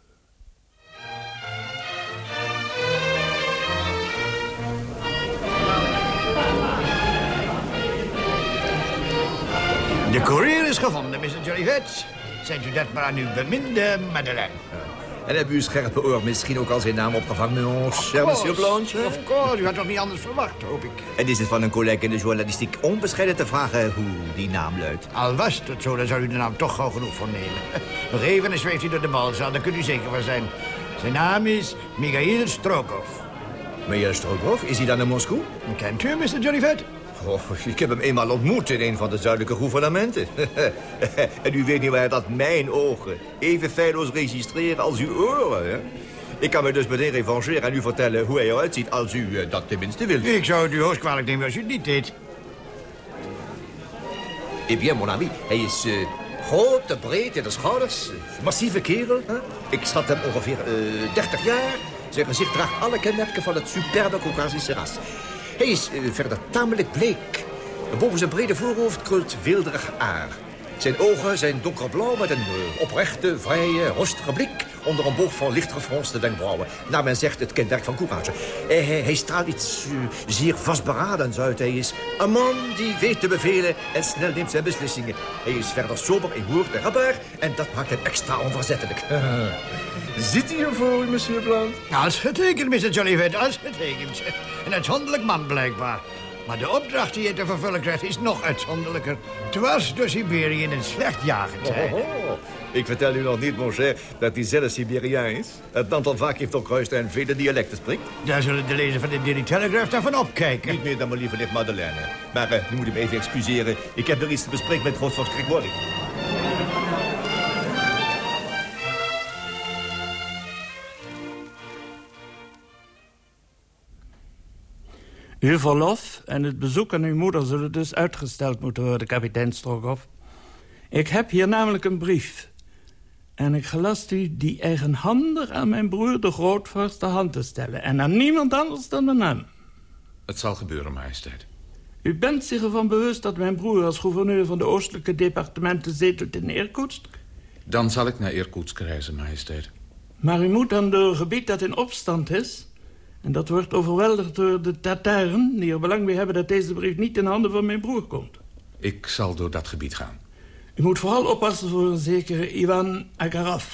De courier is gevonden, Mr. Jolivet. Zijt u dat maar aan uw beminde Madeleine. En hebben u scherpe oor misschien ook al zijn naam opgevangen, mon cher monsieur Blanche? Of course, u had toch niet anders verwacht, hoop ik. En is het van een collega in de journalistiek onbescheiden te vragen hoe die naam luidt? Al was het zo, dan zou u de naam toch gauw genoeg vernemen. Nog even en zweeft u door de balzaal, daar kunt u zeker van zijn. Zijn naam is Michail Strokov. Michail Strokov, is hij dan in Moskou? Kent u hem, Mr. Jolivet? Oh, ik heb hem eenmaal ontmoet in een van de zuidelijke gouvernementen. en u weet niet waar dat mijn ogen even feilloos registreren als uw oren. Hè? Ik kan me dus meteen revancheren en u vertellen hoe hij eruit ziet... als u uh, dat tenminste wilt. Ik zou het u hoogst kwalijk nemen als u het niet deed. Eh bien, mon ami, hij is uh, groot, breed in de schouders. Massieve kerel. Hè? Ik schat hem ongeveer uh, 30 jaar. Zijn gezicht draagt alle kenmerken van het superbe Caucasische ras. Hij is uh, verder tamelijk bleek. Boven zijn brede voorhoofd krult weelderig haar. Zijn ogen zijn donkerblauw met een uh, oprechte, vrije, rustige blik... onder een boog van licht gefronste wenkbrauwen. Naar men zegt het kenmerk van courage. Hij, hij, straalt iets zeer vastberadens uit. Hij is een man die weet te bevelen en snel neemt zijn beslissingen. Hij is verder sober in woord en en dat maakt hem extra onverzettelijk. Zit hij ervoor, monsieur Blanc? Als getekend, Mr. Jolivet, als getekend. Een uitzonderlijk man, blijkbaar. Maar de opdracht die je te vervullen krijgt is nog uitzonderlijker. Dwars door Siberië in een slecht jagertijd. Oh, oh, oh. Ik vertel u nog niet, mon cher, dat hij zelf Siberiaan is. Het aantal vaak heeft doorkruist en vele dialecten spreekt. Daar zullen de lezers van de Daily Telegraph daarvan opkijken. Niet meer dan mijn lieve nicht Madeleine. Maar uh, nu moet ik me even excuseren. Ik heb er iets te bespreken met grootvorst Grigori. Uw verlof en het bezoek aan uw moeder zullen dus uitgesteld moeten worden, kapitein Strogoff. Ik heb hier namelijk een brief. En ik gelast u die eigenhandig aan mijn broer de grootvorst de hand te stellen. En aan niemand anders dan aan hem. Het zal gebeuren, majesteit. U bent zich ervan bewust dat mijn broer als gouverneur van de oostelijke departementen zetelt in Irkutsk? Dan zal ik naar Irkutsk reizen, majesteit. Maar u moet dan door een gebied dat in opstand is... En dat wordt overweldigd door de Tataren... die er belang bij hebben dat deze brief niet in handen van mijn broer komt. Ik zal door dat gebied gaan. U moet vooral oppassen voor een zekere Ivan Agarov.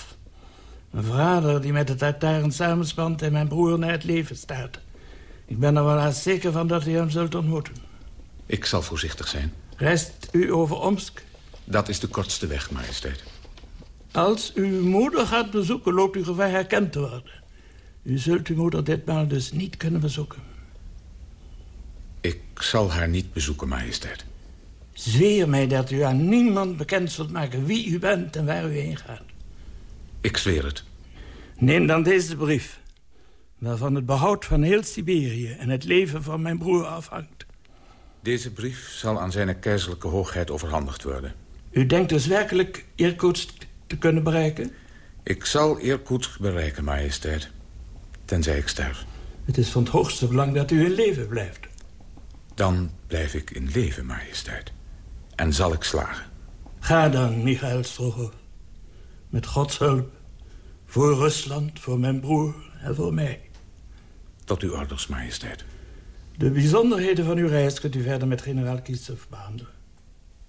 Een vader die met de Tataren samenspant en mijn broer naar het leven staat. Ik ben er wel haast zeker van dat u hem zult ontmoeten. Ik zal voorzichtig zijn. Reist u over Omsk? Dat is de kortste weg, majesteit. Als uw moeder gaat bezoeken, loopt u gevaar herkend te worden. U zult uw moeder ditmaal dus niet kunnen bezoeken. Ik zal haar niet bezoeken, majesteit. Zweer mij dat u aan niemand bekend zult maken wie u bent en waar u heen gaat. Ik zweer het. Neem dan deze brief, waarvan het behoud van heel Siberië en het leven van mijn broer afhangt. Deze brief zal aan zijn keizerlijke hoogheid overhandigd worden. U denkt dus werkelijk Irkutsk te kunnen bereiken? Ik zal Irkutsk bereiken, majesteit. Tenzij ik sterf. Het is van het hoogste belang dat u in leven blijft. Dan blijf ik in leven, majesteit. En zal ik slagen. Ga dan, Michael Strogoff. Met Gods hulp. Voor Rusland, voor mijn broer en voor mij. Tot uw orders, majesteit. De bijzonderheden van uw reis kunt u verder met generaal Kiesov behandelen.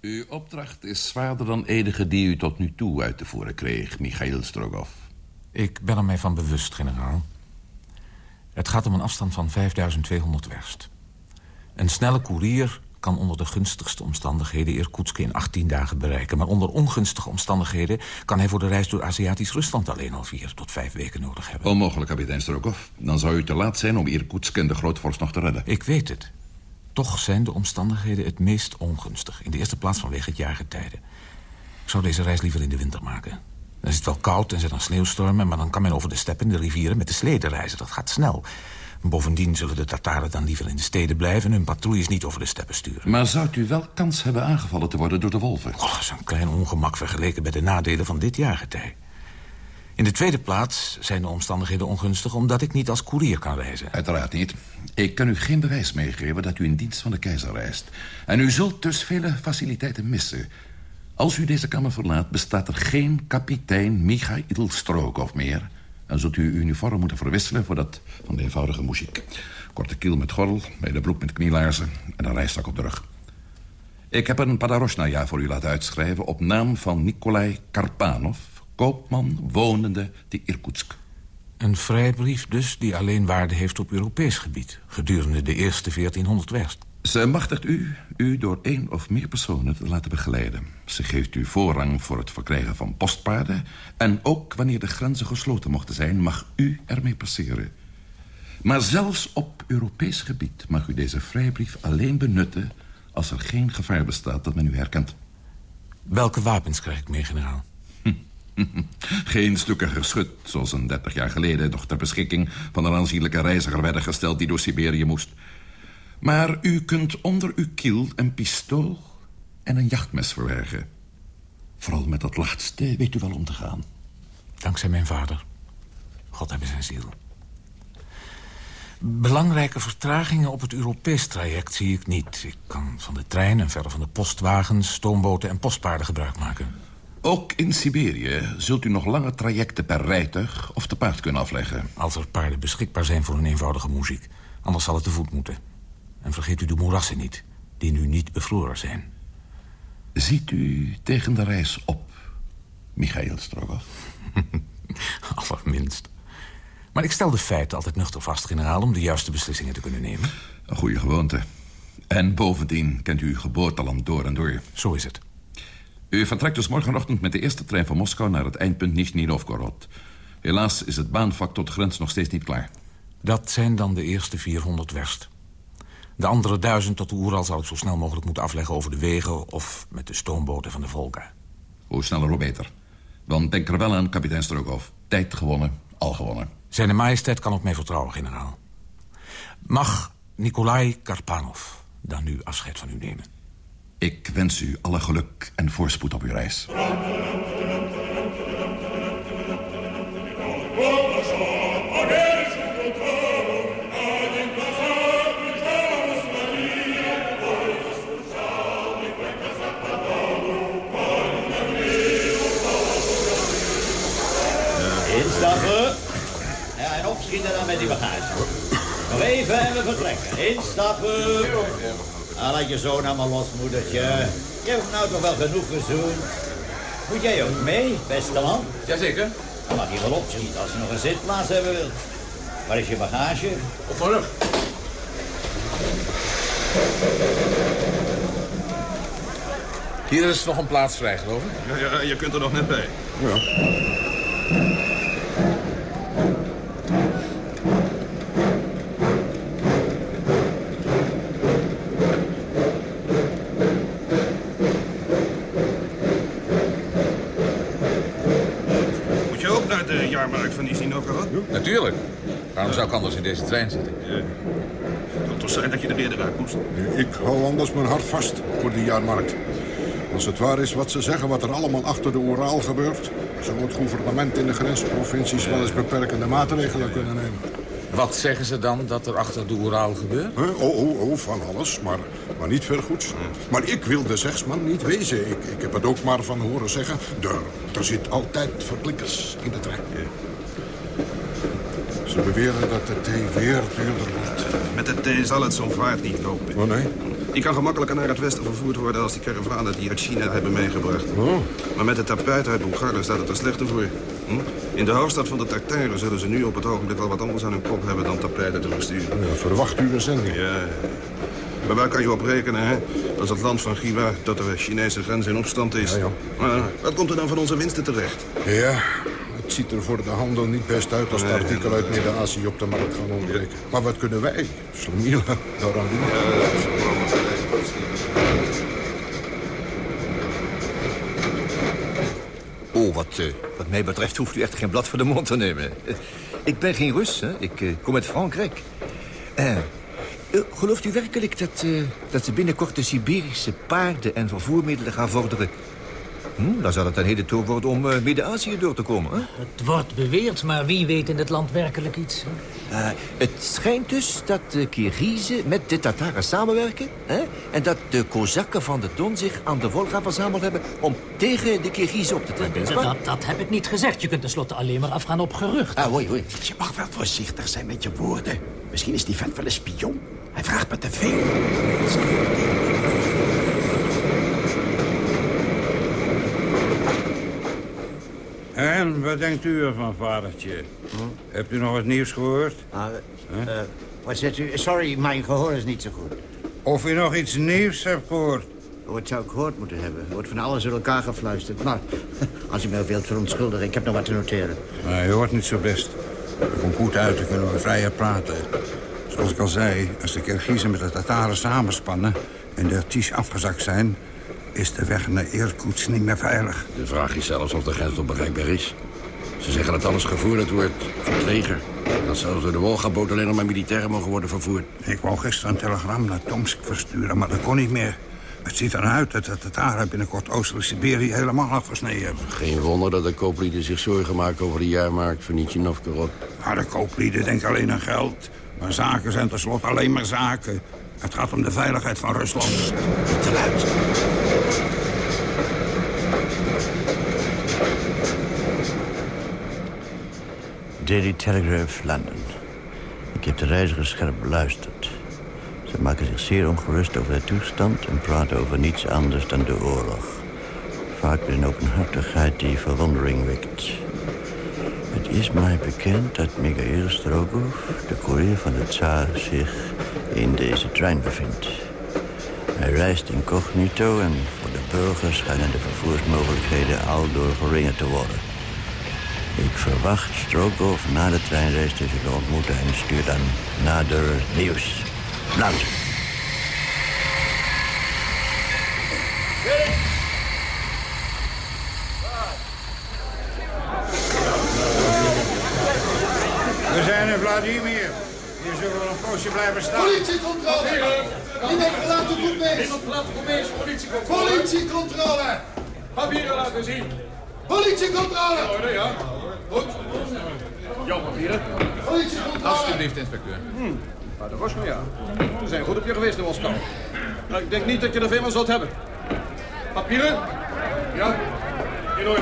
Uw opdracht is zwaarder dan enige die u tot nu toe uit te voeren kreeg, Michail Strogoff. Ik ben er mij van bewust, generaal. Het gaat om een afstand van 5200 werst. Een snelle koerier kan onder de gunstigste omstandigheden Irkutsk in 18 dagen bereiken. Maar onder ongunstige omstandigheden kan hij voor de reis door Aziatisch Rusland alleen al vier tot vijf weken nodig hebben. Onmogelijk, kapitein Strokov. Dan zou u te laat zijn om Irkutsk en de grootvorst nog te redden. Ik weet het. Toch zijn de omstandigheden het meest ongunstig. In de eerste plaats vanwege het jaargetijde. Ik zou deze reis liever in de winter maken. Dan is het wel koud en zit dan sneeuwstormen... maar dan kan men over de steppen en de rivieren met de sleden reizen. Dat gaat snel. Bovendien zullen de Tataren dan liever in de steden blijven... en hun patrouilles niet over de steppen sturen. Maar zou u wel kans hebben aangevallen te worden door de wolven? Oh, zo'n klein ongemak vergeleken bij de nadelen van dit jaargetij. In de tweede plaats zijn de omstandigheden ongunstig... omdat ik niet als koerier kan reizen. Uiteraard niet. Ik kan u geen bewijs meegeven dat u in dienst van de keizer reist. En u zult dus vele faciliteiten missen. Als u deze kamer verlaat, bestaat er geen kapitein Michail Strokov meer... Dan zult u uw uniform moeten verwisselen voor dat van de eenvoudige muziek. Korte kiel met gordel, bij de broek met knielaarzen en een rijstak op de rug. Ik heb een Padarosnaja voor u laten uitschrijven... op naam van Nikolai Karpanov, koopman wonende te Irkutsk. Een vrijbrief dus die alleen waarde heeft op Europees gebied... gedurende de eerste 1400 werst. Ze machtigt u, u door één of meer personen te laten begeleiden. Ze geeft u voorrang voor het verkrijgen van postpaarden... en ook wanneer de grenzen gesloten mochten zijn... mag u ermee passeren. Maar zelfs op Europees gebied mag u deze vrijbrief alleen benutten... als er geen gevaar bestaat dat men u herkent. Welke wapens krijg ik mee, generaal? Geen stukken geschut, zoals een dertig jaar geleden... nog ter beschikking van een aanzienlijke reiziger werden gesteld... die door Siberië moest... Maar u kunt onder uw kiel een pistool en een jachtmes verwergen. Vooral met dat laatste weet u wel om te gaan. Dankzij mijn vader. God hebben zijn ziel. Belangrijke vertragingen op het Europees traject zie ik niet. Ik kan van de trein en verder van de postwagens, stoomboten en postpaarden gebruik maken. Ook in Siberië zult u nog lange trajecten per rijtuig of te paard kunnen afleggen. Als er paarden beschikbaar zijn voor een eenvoudige muziek. Anders zal het te voet moeten. En vergeet u de moerassen niet, die nu niet bevroren zijn. Ziet u tegen de reis op, Michail Strogoff? Allerminst. Maar ik stel de feiten altijd nuchter vast, generaal... om de juiste beslissingen te kunnen nemen. Een goede gewoonte. En bovendien kent u uw geboorteland door en door. Zo is het. U vertrekt dus morgenochtend met de eerste trein van Moskou... naar het eindpunt Nizhny Novgorod. Helaas is het baanvak tot de grens nog steeds niet klaar. Dat zijn dan de eerste 400 werst. De andere duizend tot de Oeral zal ik zo snel mogelijk moeten afleggen over de wegen... of met de stoomboten van de Volga. Hoe sneller, hoe beter. Want denk er wel aan, kapitein Strookov. Tijd gewonnen, al gewonnen. Zijn majesteit kan op mij vertrouwen, generaal. Mag Nikolai Karpanov dan nu afscheid van u nemen? Ik wens u alle geluk en voorspoed op uw reis. Bagage. Nog even en we vertrekken. Instappen. Ah, laat je zoon nou maar los, moedertje. Je hebt nou toch wel genoeg gezoend. Moet jij ook mee, beste man? Jazeker. Dan mag je wel opschieten als je nog een zitplaats hebben wilt. Waar is je bagage? Op mijn rug. Hier is nog een plaats vrij, geloof ik. Ja, ja, je kunt er nog net bij. Ja. Moet je ook naar de jaarmarkt van Nizhny Novgorod? Natuurlijk. Waarom zou ik anders in deze trein zitten? Het kan toch zijn dat je er eerder uit moest? Ik hou anders mijn hart vast voor die jaarmarkt. Als het waar is wat ze zeggen, wat er allemaal achter de Oeraal gebeurt... zou het gouvernement in de grensprovincies wel eens beperkende maatregelen kunnen nemen. Wat zeggen ze dan dat er achter de Oeraal gebeurt? Huh? Oh, oh, oh, van alles, maar, maar niet veel goeds. Maar ik wil de zegsman niet wezen. Ik, ik heb het ook maar van horen zeggen. Er, er zit altijd verklikkers in de trein. Ze beweren dat de thee weer duurder wordt. Met de thee zal het zo'n vaart niet lopen. Oh, nee? Die kan gemakkelijker naar het westen vervoerd worden als die karavanen die uit China hebben meegebracht. Oh. Maar met de tapijt uit Bulgarije staat het er slechter voor. Hm? In de hoofdstad van de Tartaren zullen ze nu op het ogenblik wel wat anders aan hun kop hebben dan tapijten te versturen. Ja, verwacht u een zending? Ja. Maar waar kan je op rekenen, hè? Als het land van Giwa tot de Chinese grens in opstand is. Ja, ja. Maar wat komt er dan van onze winsten terecht? Ja, het ziet er voor de handel niet best uit als de artikelen uit Midden-Azië op de markt gaan ontbreken. Maar wat kunnen wij, slamielen, daaraan doen? Oh, wat, eh, wat mij betreft hoeft u echt geen blad voor de mond te nemen. Eh, Ik ben geen Rus, hè. ik eh, kom uit Frankrijk. Gelooft u werkelijk dat, eh, dat ze binnenkort de Siberische paarden en vervoermiddelen gaan vorderen? Hm, dan zal het een hele toer worden om eh, Midden-Azië door te komen, hè? Het wordt beweerd, maar wie weet in het land werkelijk iets? Eh, het schijnt dus dat de Kirgizen met de Tataren samenwerken... Hè? en dat de Kozakken van de Don zich aan de Volga verzameld hebben... om tegen de Kirgizen op te trekken. Dat, dat heb ik niet gezegd. Je kunt tenslotte alleen maar afgaan op gerucht. Ah, hoi, hoi. Je mag wel voorzichtig zijn met je woorden. Misschien is die vent wel een spion. Hij vraagt me te veel. En wat denkt u ervan, vadertje? Hebt u nog wat nieuws gehoord? eh, wat zegt u? Sorry, mijn gehoor is niet zo goed. Of u nog iets nieuws hebt gehoord? Wat zou ik gehoord moeten hebben? Er wordt van alles door elkaar gefluisterd. Maar als u mij wilt verontschuldigen, ik heb nog wat te noteren. Nee, je hoort niet zo best. Kom goed uit, dan kunnen we vrijer praten. Zoals ik al zei, als de Kirgizen met de Tataren samenspannen... en de Tisch afgezakt zijn... is de weg naar Irkutsk niet meer veilig. De vraag is zelfs of de grens nog bereikbaar is. Ze zeggen dat alles gevoerd wordt voor het leger. Dat zelfs door de Wolga-boot alleen nog maar militairen mogen worden vervoerd. Ik wou gisteren een telegram naar Tomsk versturen, maar dat kon niet meer. Het ziet eruit dat de Tataren binnenkort oostelijk Siberië helemaal afgesneden hebben. Geen wonder dat de kooplieden zich zorgen maken over de jaarmarkt van Nizhny Novgorod. Maar de kooplieden denken alleen aan geld. Maar zaken zijn tenslotte alleen maar zaken. Het gaat om de veiligheid van Rusland. Niet te luid. Daily Telegraph, London. Ik heb de reizigers scherp beluisterd. Ze maken zich zeer ongerust over de toestand... en praten over niets anders dan de oorlog. Vaak met een openhartigheid die verwondering wekt. Het is mij bekend dat Mikhail Strogov, de courier van de tsaar... zich in deze trein bevindt. Hij reist incognito en voor de burgers schijnen de vervoersmogelijkheden aldoor geringer te worden. Ik verwacht Strogoff na de treinreis te zullen ontmoeten en stuur dan nader nieuws. Bedankt. Poosje blijven staan. Politiecontrole! Niemand verlaat de coupés! Niemand verlaat de coupés, politiecontrole! Politiecontrole! Papieren laten zien. Politiecontrole! Orde, ja. Goed. Jouw papieren. Politiecontrole! Alsjeblieft, inspecteur. Hm. Vader Rosmia, we zijn goed op je geweest in Moskou. Maar ik denk niet dat je er veel aan zult hebben. Papieren? Ja, in orde.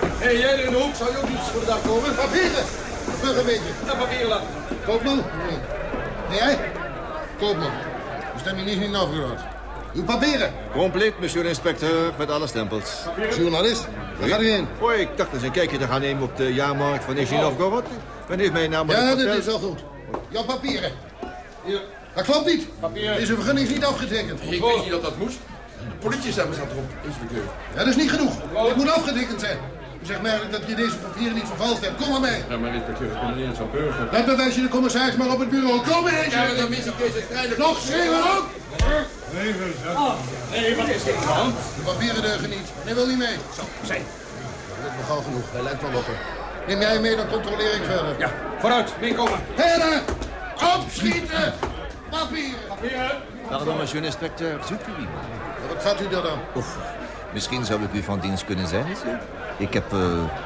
Hé, hey, jij er in de hoek, zou je ook iets voor de dag komen? Papieren! Vlug een beetje. Ja, papieren laten. Koopman? Nee. Nee, jij? Koopman. Bestemming niet in Novgorod. Uw papieren. Compleet, monsieur inspecteur, met alle stempels. Journalist, waar gaat u heen? Oh, ik dacht eens een kijkje te gaan nemen op de jaarmarkt van Nizhny Novgorod. Men heeft mij namelijk Ja, dat is wel goed. Jouw papieren. Hier. Dat klopt niet. Papieren. Deze vergunning is niet afgetekend. Ik weet niet dat dat moest. De politiestemmen staat erop, inspecteur. Ja, dat is niet genoeg. Het moet afgetekend zijn. U zegt mij eigenlijk dat je deze papieren niet vervalst hebt. Kom maar mee. Ja, maar inspecteur, ik ben niet eens zo'n burger. Dat bewijs je de commissaris maar op het bureau. Kom eens. Ja, maar dan mis ik deze trein. Nog schreeuwen ook. Even zo. Nee, wat is dit dan? De papieren deugen niet. Nee, wil niet mee. Zo, zij. Dat is nogal genoeg. Hij lijkt wel op. Neem jij mee, dan controleer ik verder. Ja, vooruit, meekomen. Verder! Opschieten! Papieren! Papieren! Pardon, monsieur inspecteur, zoekt u iemand? Wat gaat u er dan? Of misschien zou ik u van dienst kunnen zijn, monsieur. Ik heb eh,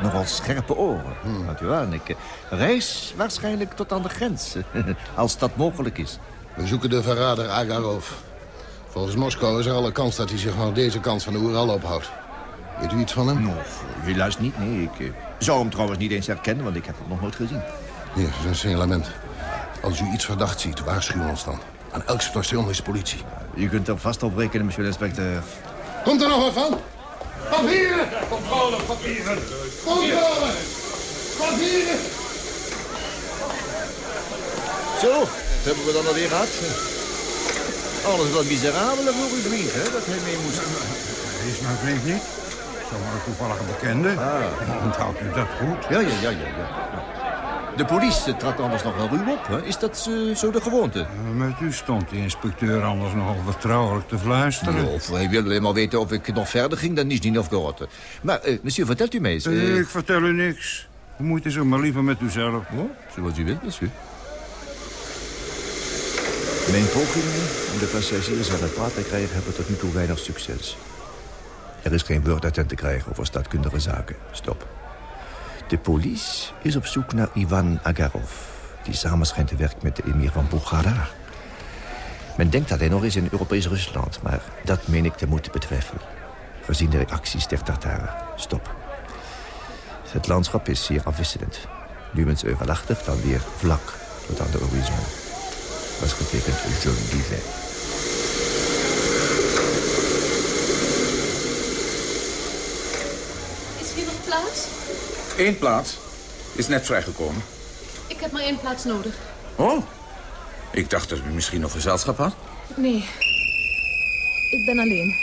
nogal scherpe oren. Hmm. U aan, ik eh, reis waarschijnlijk tot aan de grens. als dat mogelijk is. We zoeken de verrader Agarov. Volgens Moskou is er alle kans dat hij zich aan deze kant van de Oeral ophoudt. Weet u iets van hem? Helaas niet, nee. Ik eh, zou hem trouwens niet eens herkennen, want ik heb hem nog nooit gezien. Hier, dat is een signalement. Als u iets verdacht ziet, waarschuw ons dan. Aan elk station is politie. U kunt er vast op rekenen, monsieur inspecteur. Komt er nog wat van? Papieren! Controle, papieren. Controle! Papieren! Zo, dat hebben we dan alweer gehad. Alles wat miserabele voor uw vriend, hè, dat hij mee moest. Hij is mijn vriend niet. Zomaar een toevallige bekende. Ah. Onthoudt u dat goed? Ja, ja, ja, ja. ja. De politie trad anders nog wel ruw op, hè? Is dat eh, zo de gewoonte? Met u stond die inspecteur anders nogal vertrouwelijk te fluisteren. Ja, of hij wilde alleen maar weten of ik nog verder ging dan Nizhny Novgorod. Maar, eh, monsieur, vertelt u mij eens. eh, Ik vertel u niks. U zich maar liever met uzelf. zoals u wilt, monsieur. Mijn pogingen om de passagiers aan het praat te krijgen... hebben tot nu toe weinig succes. Er is geen woord uit hen te krijgen over staatkundige zaken. Stop. De politie is op zoek naar Ivan Agarov... die samen schijnt te werken met de emir van Bukhara. Men denkt dat hij nog is in Europees Rusland... maar dat meen ik te moeten betwijfelen. Gezien de reacties der Tataren. Stop. Het landschap is zeer afwisselend. Nu eens euvelachtig, dan weer vlak tot aan de horizon. Is getekend John Divet. Is hier nog plaats? Eén plaats is net vrijgekomen. Ik heb maar één plaats nodig. Oh, ik dacht dat u misschien nog gezelschap had. Nee. Ik ben alleen.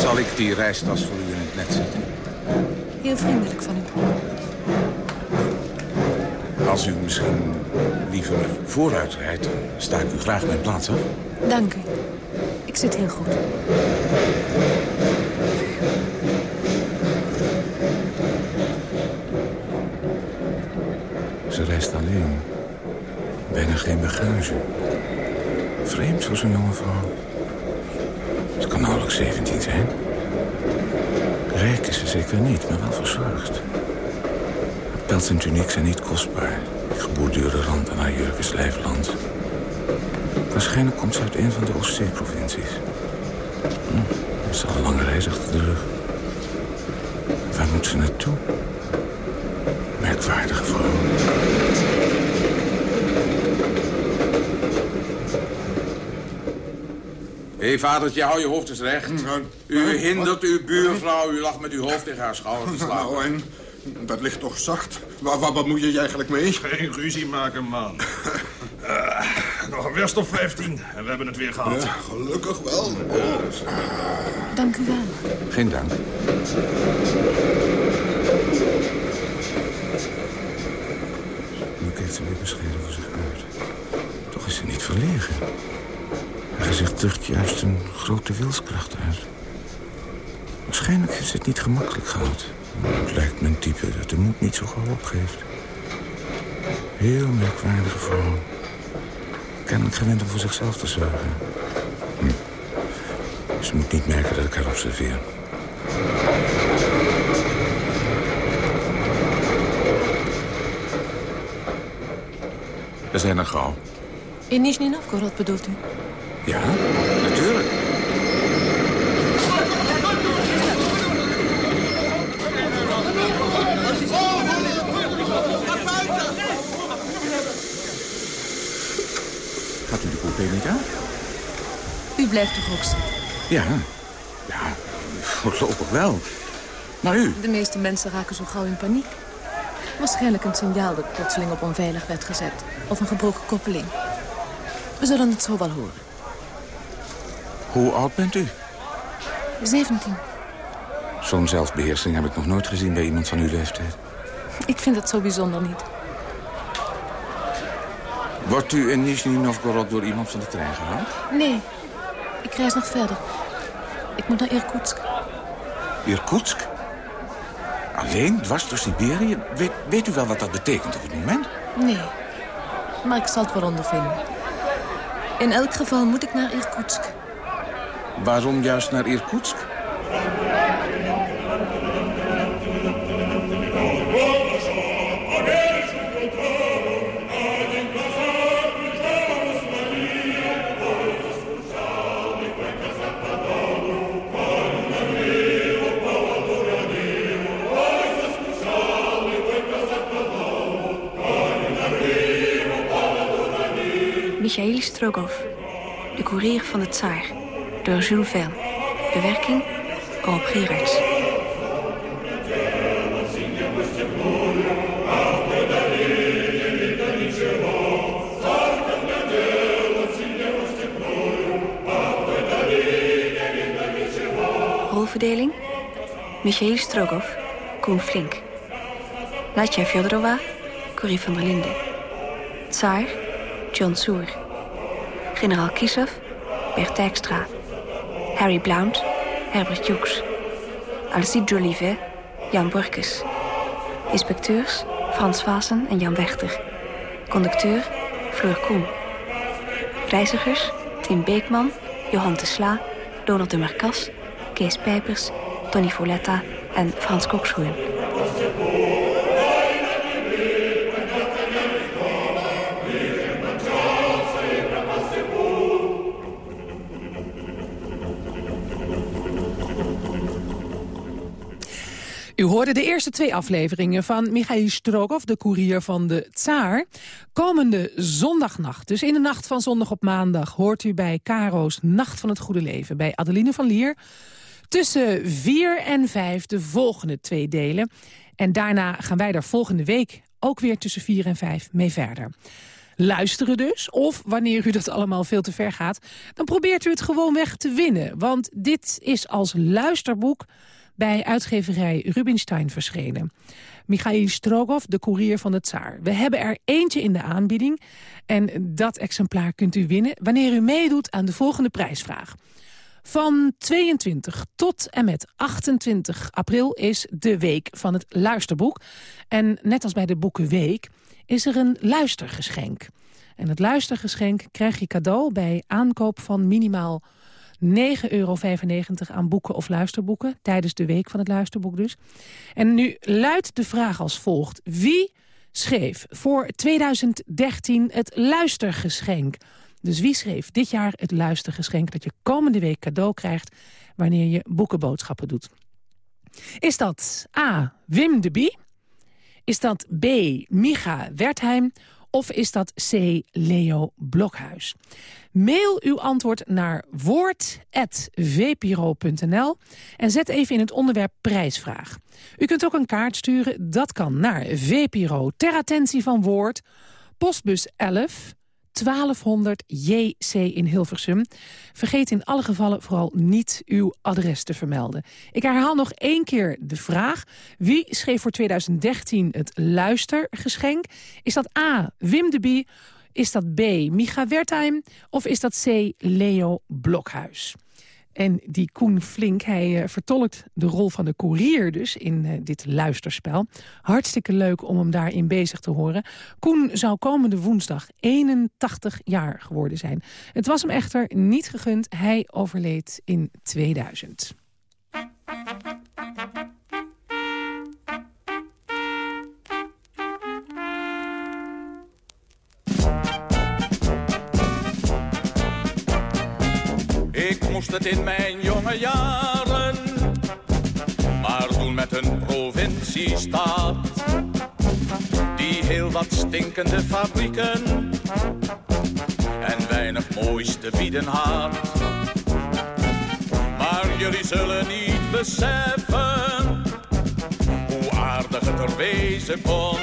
Zal ik die reistas voor u in het net zetten? Heel vriendelijk van u. Als u misschien liever vooruit rijdt, sta ik u graag mijn plaats af. Dank u. Ik zit heel goed. Ze reist alleen. Bijna geen bagage. Vreemd voor zo'n jonge vrouw. Ze kan nauwelijks 17 zijn. Rijk is ze zeker niet, maar wel verzorgd. Pels en tuniek zijn niet kostbaar. Geboerdure rand en haar jurk is lijfland. Waarschijnlijk komt ze uit een van de Oostzee-provincies. Hm, ze al een lange reis achter de rug. Waar moet ze naartoe? Merkwaardige vrouw. Hé, hey, vadertje, hou je hoofd eens recht. U hindert uw buurvrouw, u lag met uw hoofd tegen haar schouder te slaan. Nou, en Dat ligt toch zacht? Waar, waar bemoei je je eigenlijk mee? Geen ruzie maken, man. Worst of 15 en we hebben het weer gehad. Ja, gelukkig wel. Dank u wel. Geen dank. Nu kijkt ze weer bescheiden voor zich uit. Toch is ze niet verlegen. Haar gezicht drukt juist een grote wilskracht uit. Waarschijnlijk heeft ze het niet gemakkelijk gehad. Het lijkt mijn type dat de moed niet zo gauw opgeeft. Heel merkwaardige vrouw. Kennelijk gewend om voor zichzelf te zorgen. Hm. Ze moet niet merken dat ik haar observeer. We zijn er gauw. In Nizhny Novgorod bedoelt u? Ja, natuurlijk. Gaat u de coupé niet uit? U blijft toch ook zitten? Ja, ja, voorlopig wel. Maar u? De meeste mensen raken zo gauw in paniek. Waarschijnlijk een signaal dat plotseling op onveilig werd gezet. Of een gebroken koppeling. We zullen het zo wel horen. Hoe oud bent u? 17. Zo'n zelfbeheersing heb ik nog nooit gezien bij iemand van uw leeftijd. Ik vind het zo bijzonder niet. Wordt u in Nizhny Novgorod door iemand van de trein gehaald? Nee, reis nog verder. Ik moet naar Irkutsk. Irkutsk? Alleen, dwars door Siberië? Weet, weet u wel wat dat betekent op het moment? Nee, maar ik zal het wel ondervinden. In elk geval moet ik naar Irkutsk. Waarom juist naar Irkutsk? Michail Strogoff, de koerier van de tsaar, door Jules Verne. Bewerking, Rob Gerards. Rolverdeling, Michail Strogoff, Koen Flink. Natja Fjodorova, Corrie van der Linden. Tsaar, John Soer. Generaal Kisov, Bert Dijkstra. Harry Blount, Herbert Joeks. Alcide Jolivet, Jan Borkes. Inspecteurs, Frans Vaassen en Jan Wechter. Conducteur, Fleur Koen. Reizigers, Tim Beekman, Johan de Sla, Donald de Marcas, Kees Pijpers, Tony Foletta en Frans Kokschoen. Hoorde de eerste twee afleveringen van Michail Strogoff, de koerier van de Tsaar. Komende zondagnacht, dus in de nacht van zondag op maandag... hoort u bij Caro's Nacht van het Goede Leven, bij Adeline van Lier... tussen vier en vijf de volgende twee delen. En daarna gaan wij daar volgende week ook weer tussen vier en vijf mee verder. Luisteren dus, of wanneer u dat allemaal veel te ver gaat... dan probeert u het gewoon weg te winnen. Want dit is als luisterboek bij uitgeverij Rubinstein verschenen. Michail Strogoff, de koerier van de Tsaar. We hebben er eentje in de aanbieding. En dat exemplaar kunt u winnen wanneer u meedoet aan de volgende prijsvraag. Van 22 tot en met 28 april is de week van het luisterboek. En net als bij de Boekenweek is er een luistergeschenk. En het luistergeschenk krijg je cadeau bij aankoop van minimaal 9,95 euro aan boeken of luisterboeken. Tijdens de week van het luisterboek dus. En nu luidt de vraag als volgt. Wie schreef voor 2013 het luistergeschenk? Dus wie schreef dit jaar het luistergeschenk... dat je komende week cadeau krijgt wanneer je boekenboodschappen doet? Is dat A. Wim de Bie? Is dat B. Micha Wertheim? Of is dat C. Leo Blokhuis? Mail uw antwoord naar woord.vpro.nl en zet even in het onderwerp prijsvraag. U kunt ook een kaart sturen, dat kan naar VPRO ter attentie van Woord, postbus 11 1200 JC in Hilversum. Vergeet in alle gevallen vooral niet uw adres te vermelden. Ik herhaal nog één keer de vraag. Wie schreef voor 2013 het luistergeschenk? Is dat A. Wim de Bie? Is dat B. Micha Wertheim? Of is dat C. Leo Blokhuis? En die Koen Flink, hij uh, vertolkt de rol van de koerier dus in uh, dit luisterspel. Hartstikke leuk om hem daarin bezig te horen. Koen zou komende woensdag 81 jaar geworden zijn. Het was hem echter niet gegund. Hij overleed in 2000. Het in mijn jonge jaren maar doen met een provinciestad die heel wat stinkende fabrieken en weinig moois te bieden had. Maar jullie zullen niet beseffen hoe aardig het er wezen kon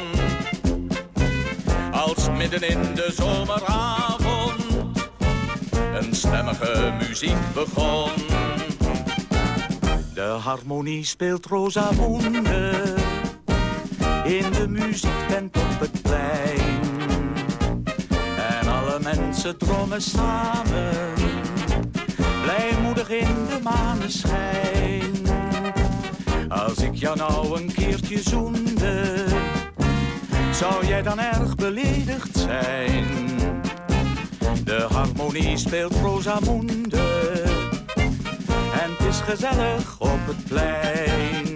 als midden in de zomeravond stemmige muziek begon. De harmonie speelt Rosamunde in de muziektent op het plein. En alle mensen drommen samen, blijmoedig in de maneschijn. Als ik jou nou een keertje zoende, zou jij dan erg beledigd zijn? De harmonie speelt Rosamunde en het is gezellig op het plein.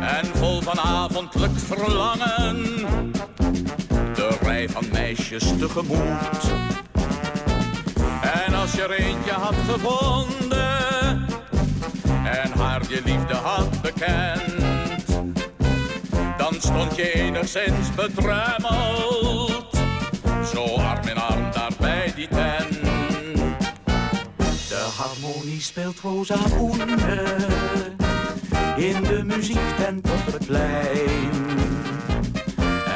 En vol van avondelijk verlangen, de rij van meisjes tegemoet. En als je er eentje had gevonden, en haar je liefde had bekend, dan stond je enigszins bedremmeld, zo arm in arm harmonie speelt Rosamunde in de muziektent op het plein.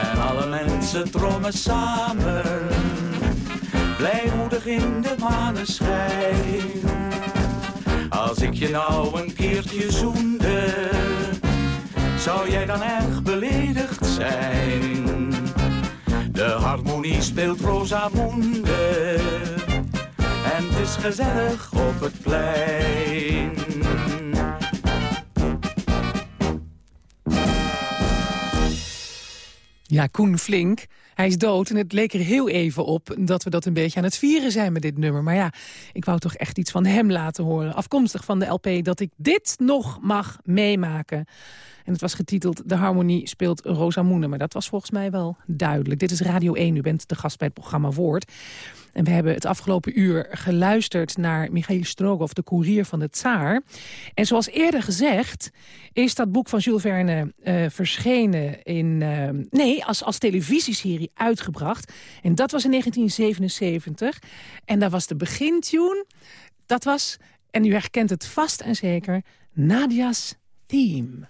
En alle mensen trommen samen, blijmoedig in de maneschijn. Als ik je nou een keertje zoende, zou jij dan erg beledigd zijn? De harmonie speelt Rosamunde het is gezellig op het plein. Ja, Koen Flink. Hij is dood en het leek er heel even op dat we dat een beetje aan het vieren zijn met dit nummer. Maar ja, ik wou toch echt iets van hem laten horen. Afkomstig van de LP dat ik dit nog mag meemaken. En het was getiteld De Harmonie speelt Rosamunde. Maar dat was volgens mij wel duidelijk. Dit is Radio 1, u bent de gast bij het programma Woord. En we hebben het afgelopen uur geluisterd naar Michail Strogoff, de koerier van de Tsaar. En zoals eerder gezegd is dat boek van Jules Verne uh, verschenen in... Uh, nee, als, als televisieserie uitgebracht. En dat was in 1977. En daar was de begintune. Dat was, en u herkent het vast en zeker, Nadia's Theme.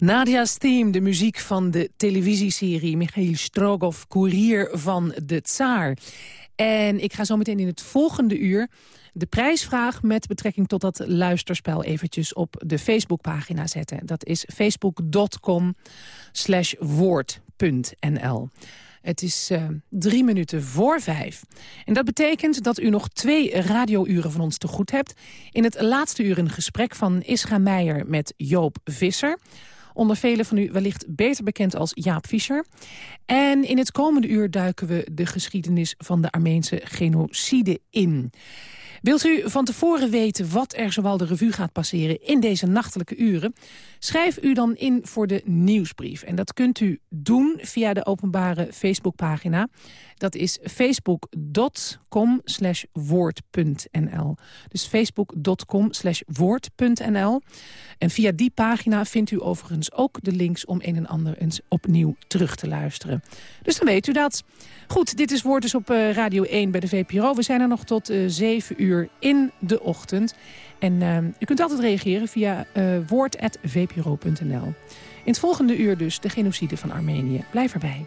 Nadia's Theme, de muziek van de televisieserie Michail Strogoff, koerier van de Tsaar. En ik ga zo meteen in het volgende uur de prijsvraag met betrekking tot dat luisterspel eventjes op de Facebookpagina zetten. Dat is facebook.com slash woord.nl. Het is uh, drie minuten voor vijf. En dat betekent dat u nog twee radiouren van ons te goed hebt. In het laatste uur een gesprek van Isra Meijer met Joop Visser onder velen van u wellicht beter bekend als Jaap Fischer. En in het komende uur duiken we de geschiedenis van de Armeense genocide in. Wilt u van tevoren weten wat er zowel de revue gaat passeren in deze nachtelijke uren? Schrijf u dan in voor de nieuwsbrief. En dat kunt u doen via de openbare Facebookpagina. Dat is facebook.com woord.nl. Dus facebook.com woord.nl. En via die pagina vindt u overigens ook de links om een en ander eens opnieuw terug te luisteren. Dus dan weet u dat. Goed, dit is Woord dus op uh, Radio 1 bij de VPRO. We zijn er nog tot uh, eh, 7 uur in de ochtend. En uh, u kunt altijd reageren via uh, woord.vpro.nl. In het volgende uur dus de genocide van Armenië. Blijf erbij.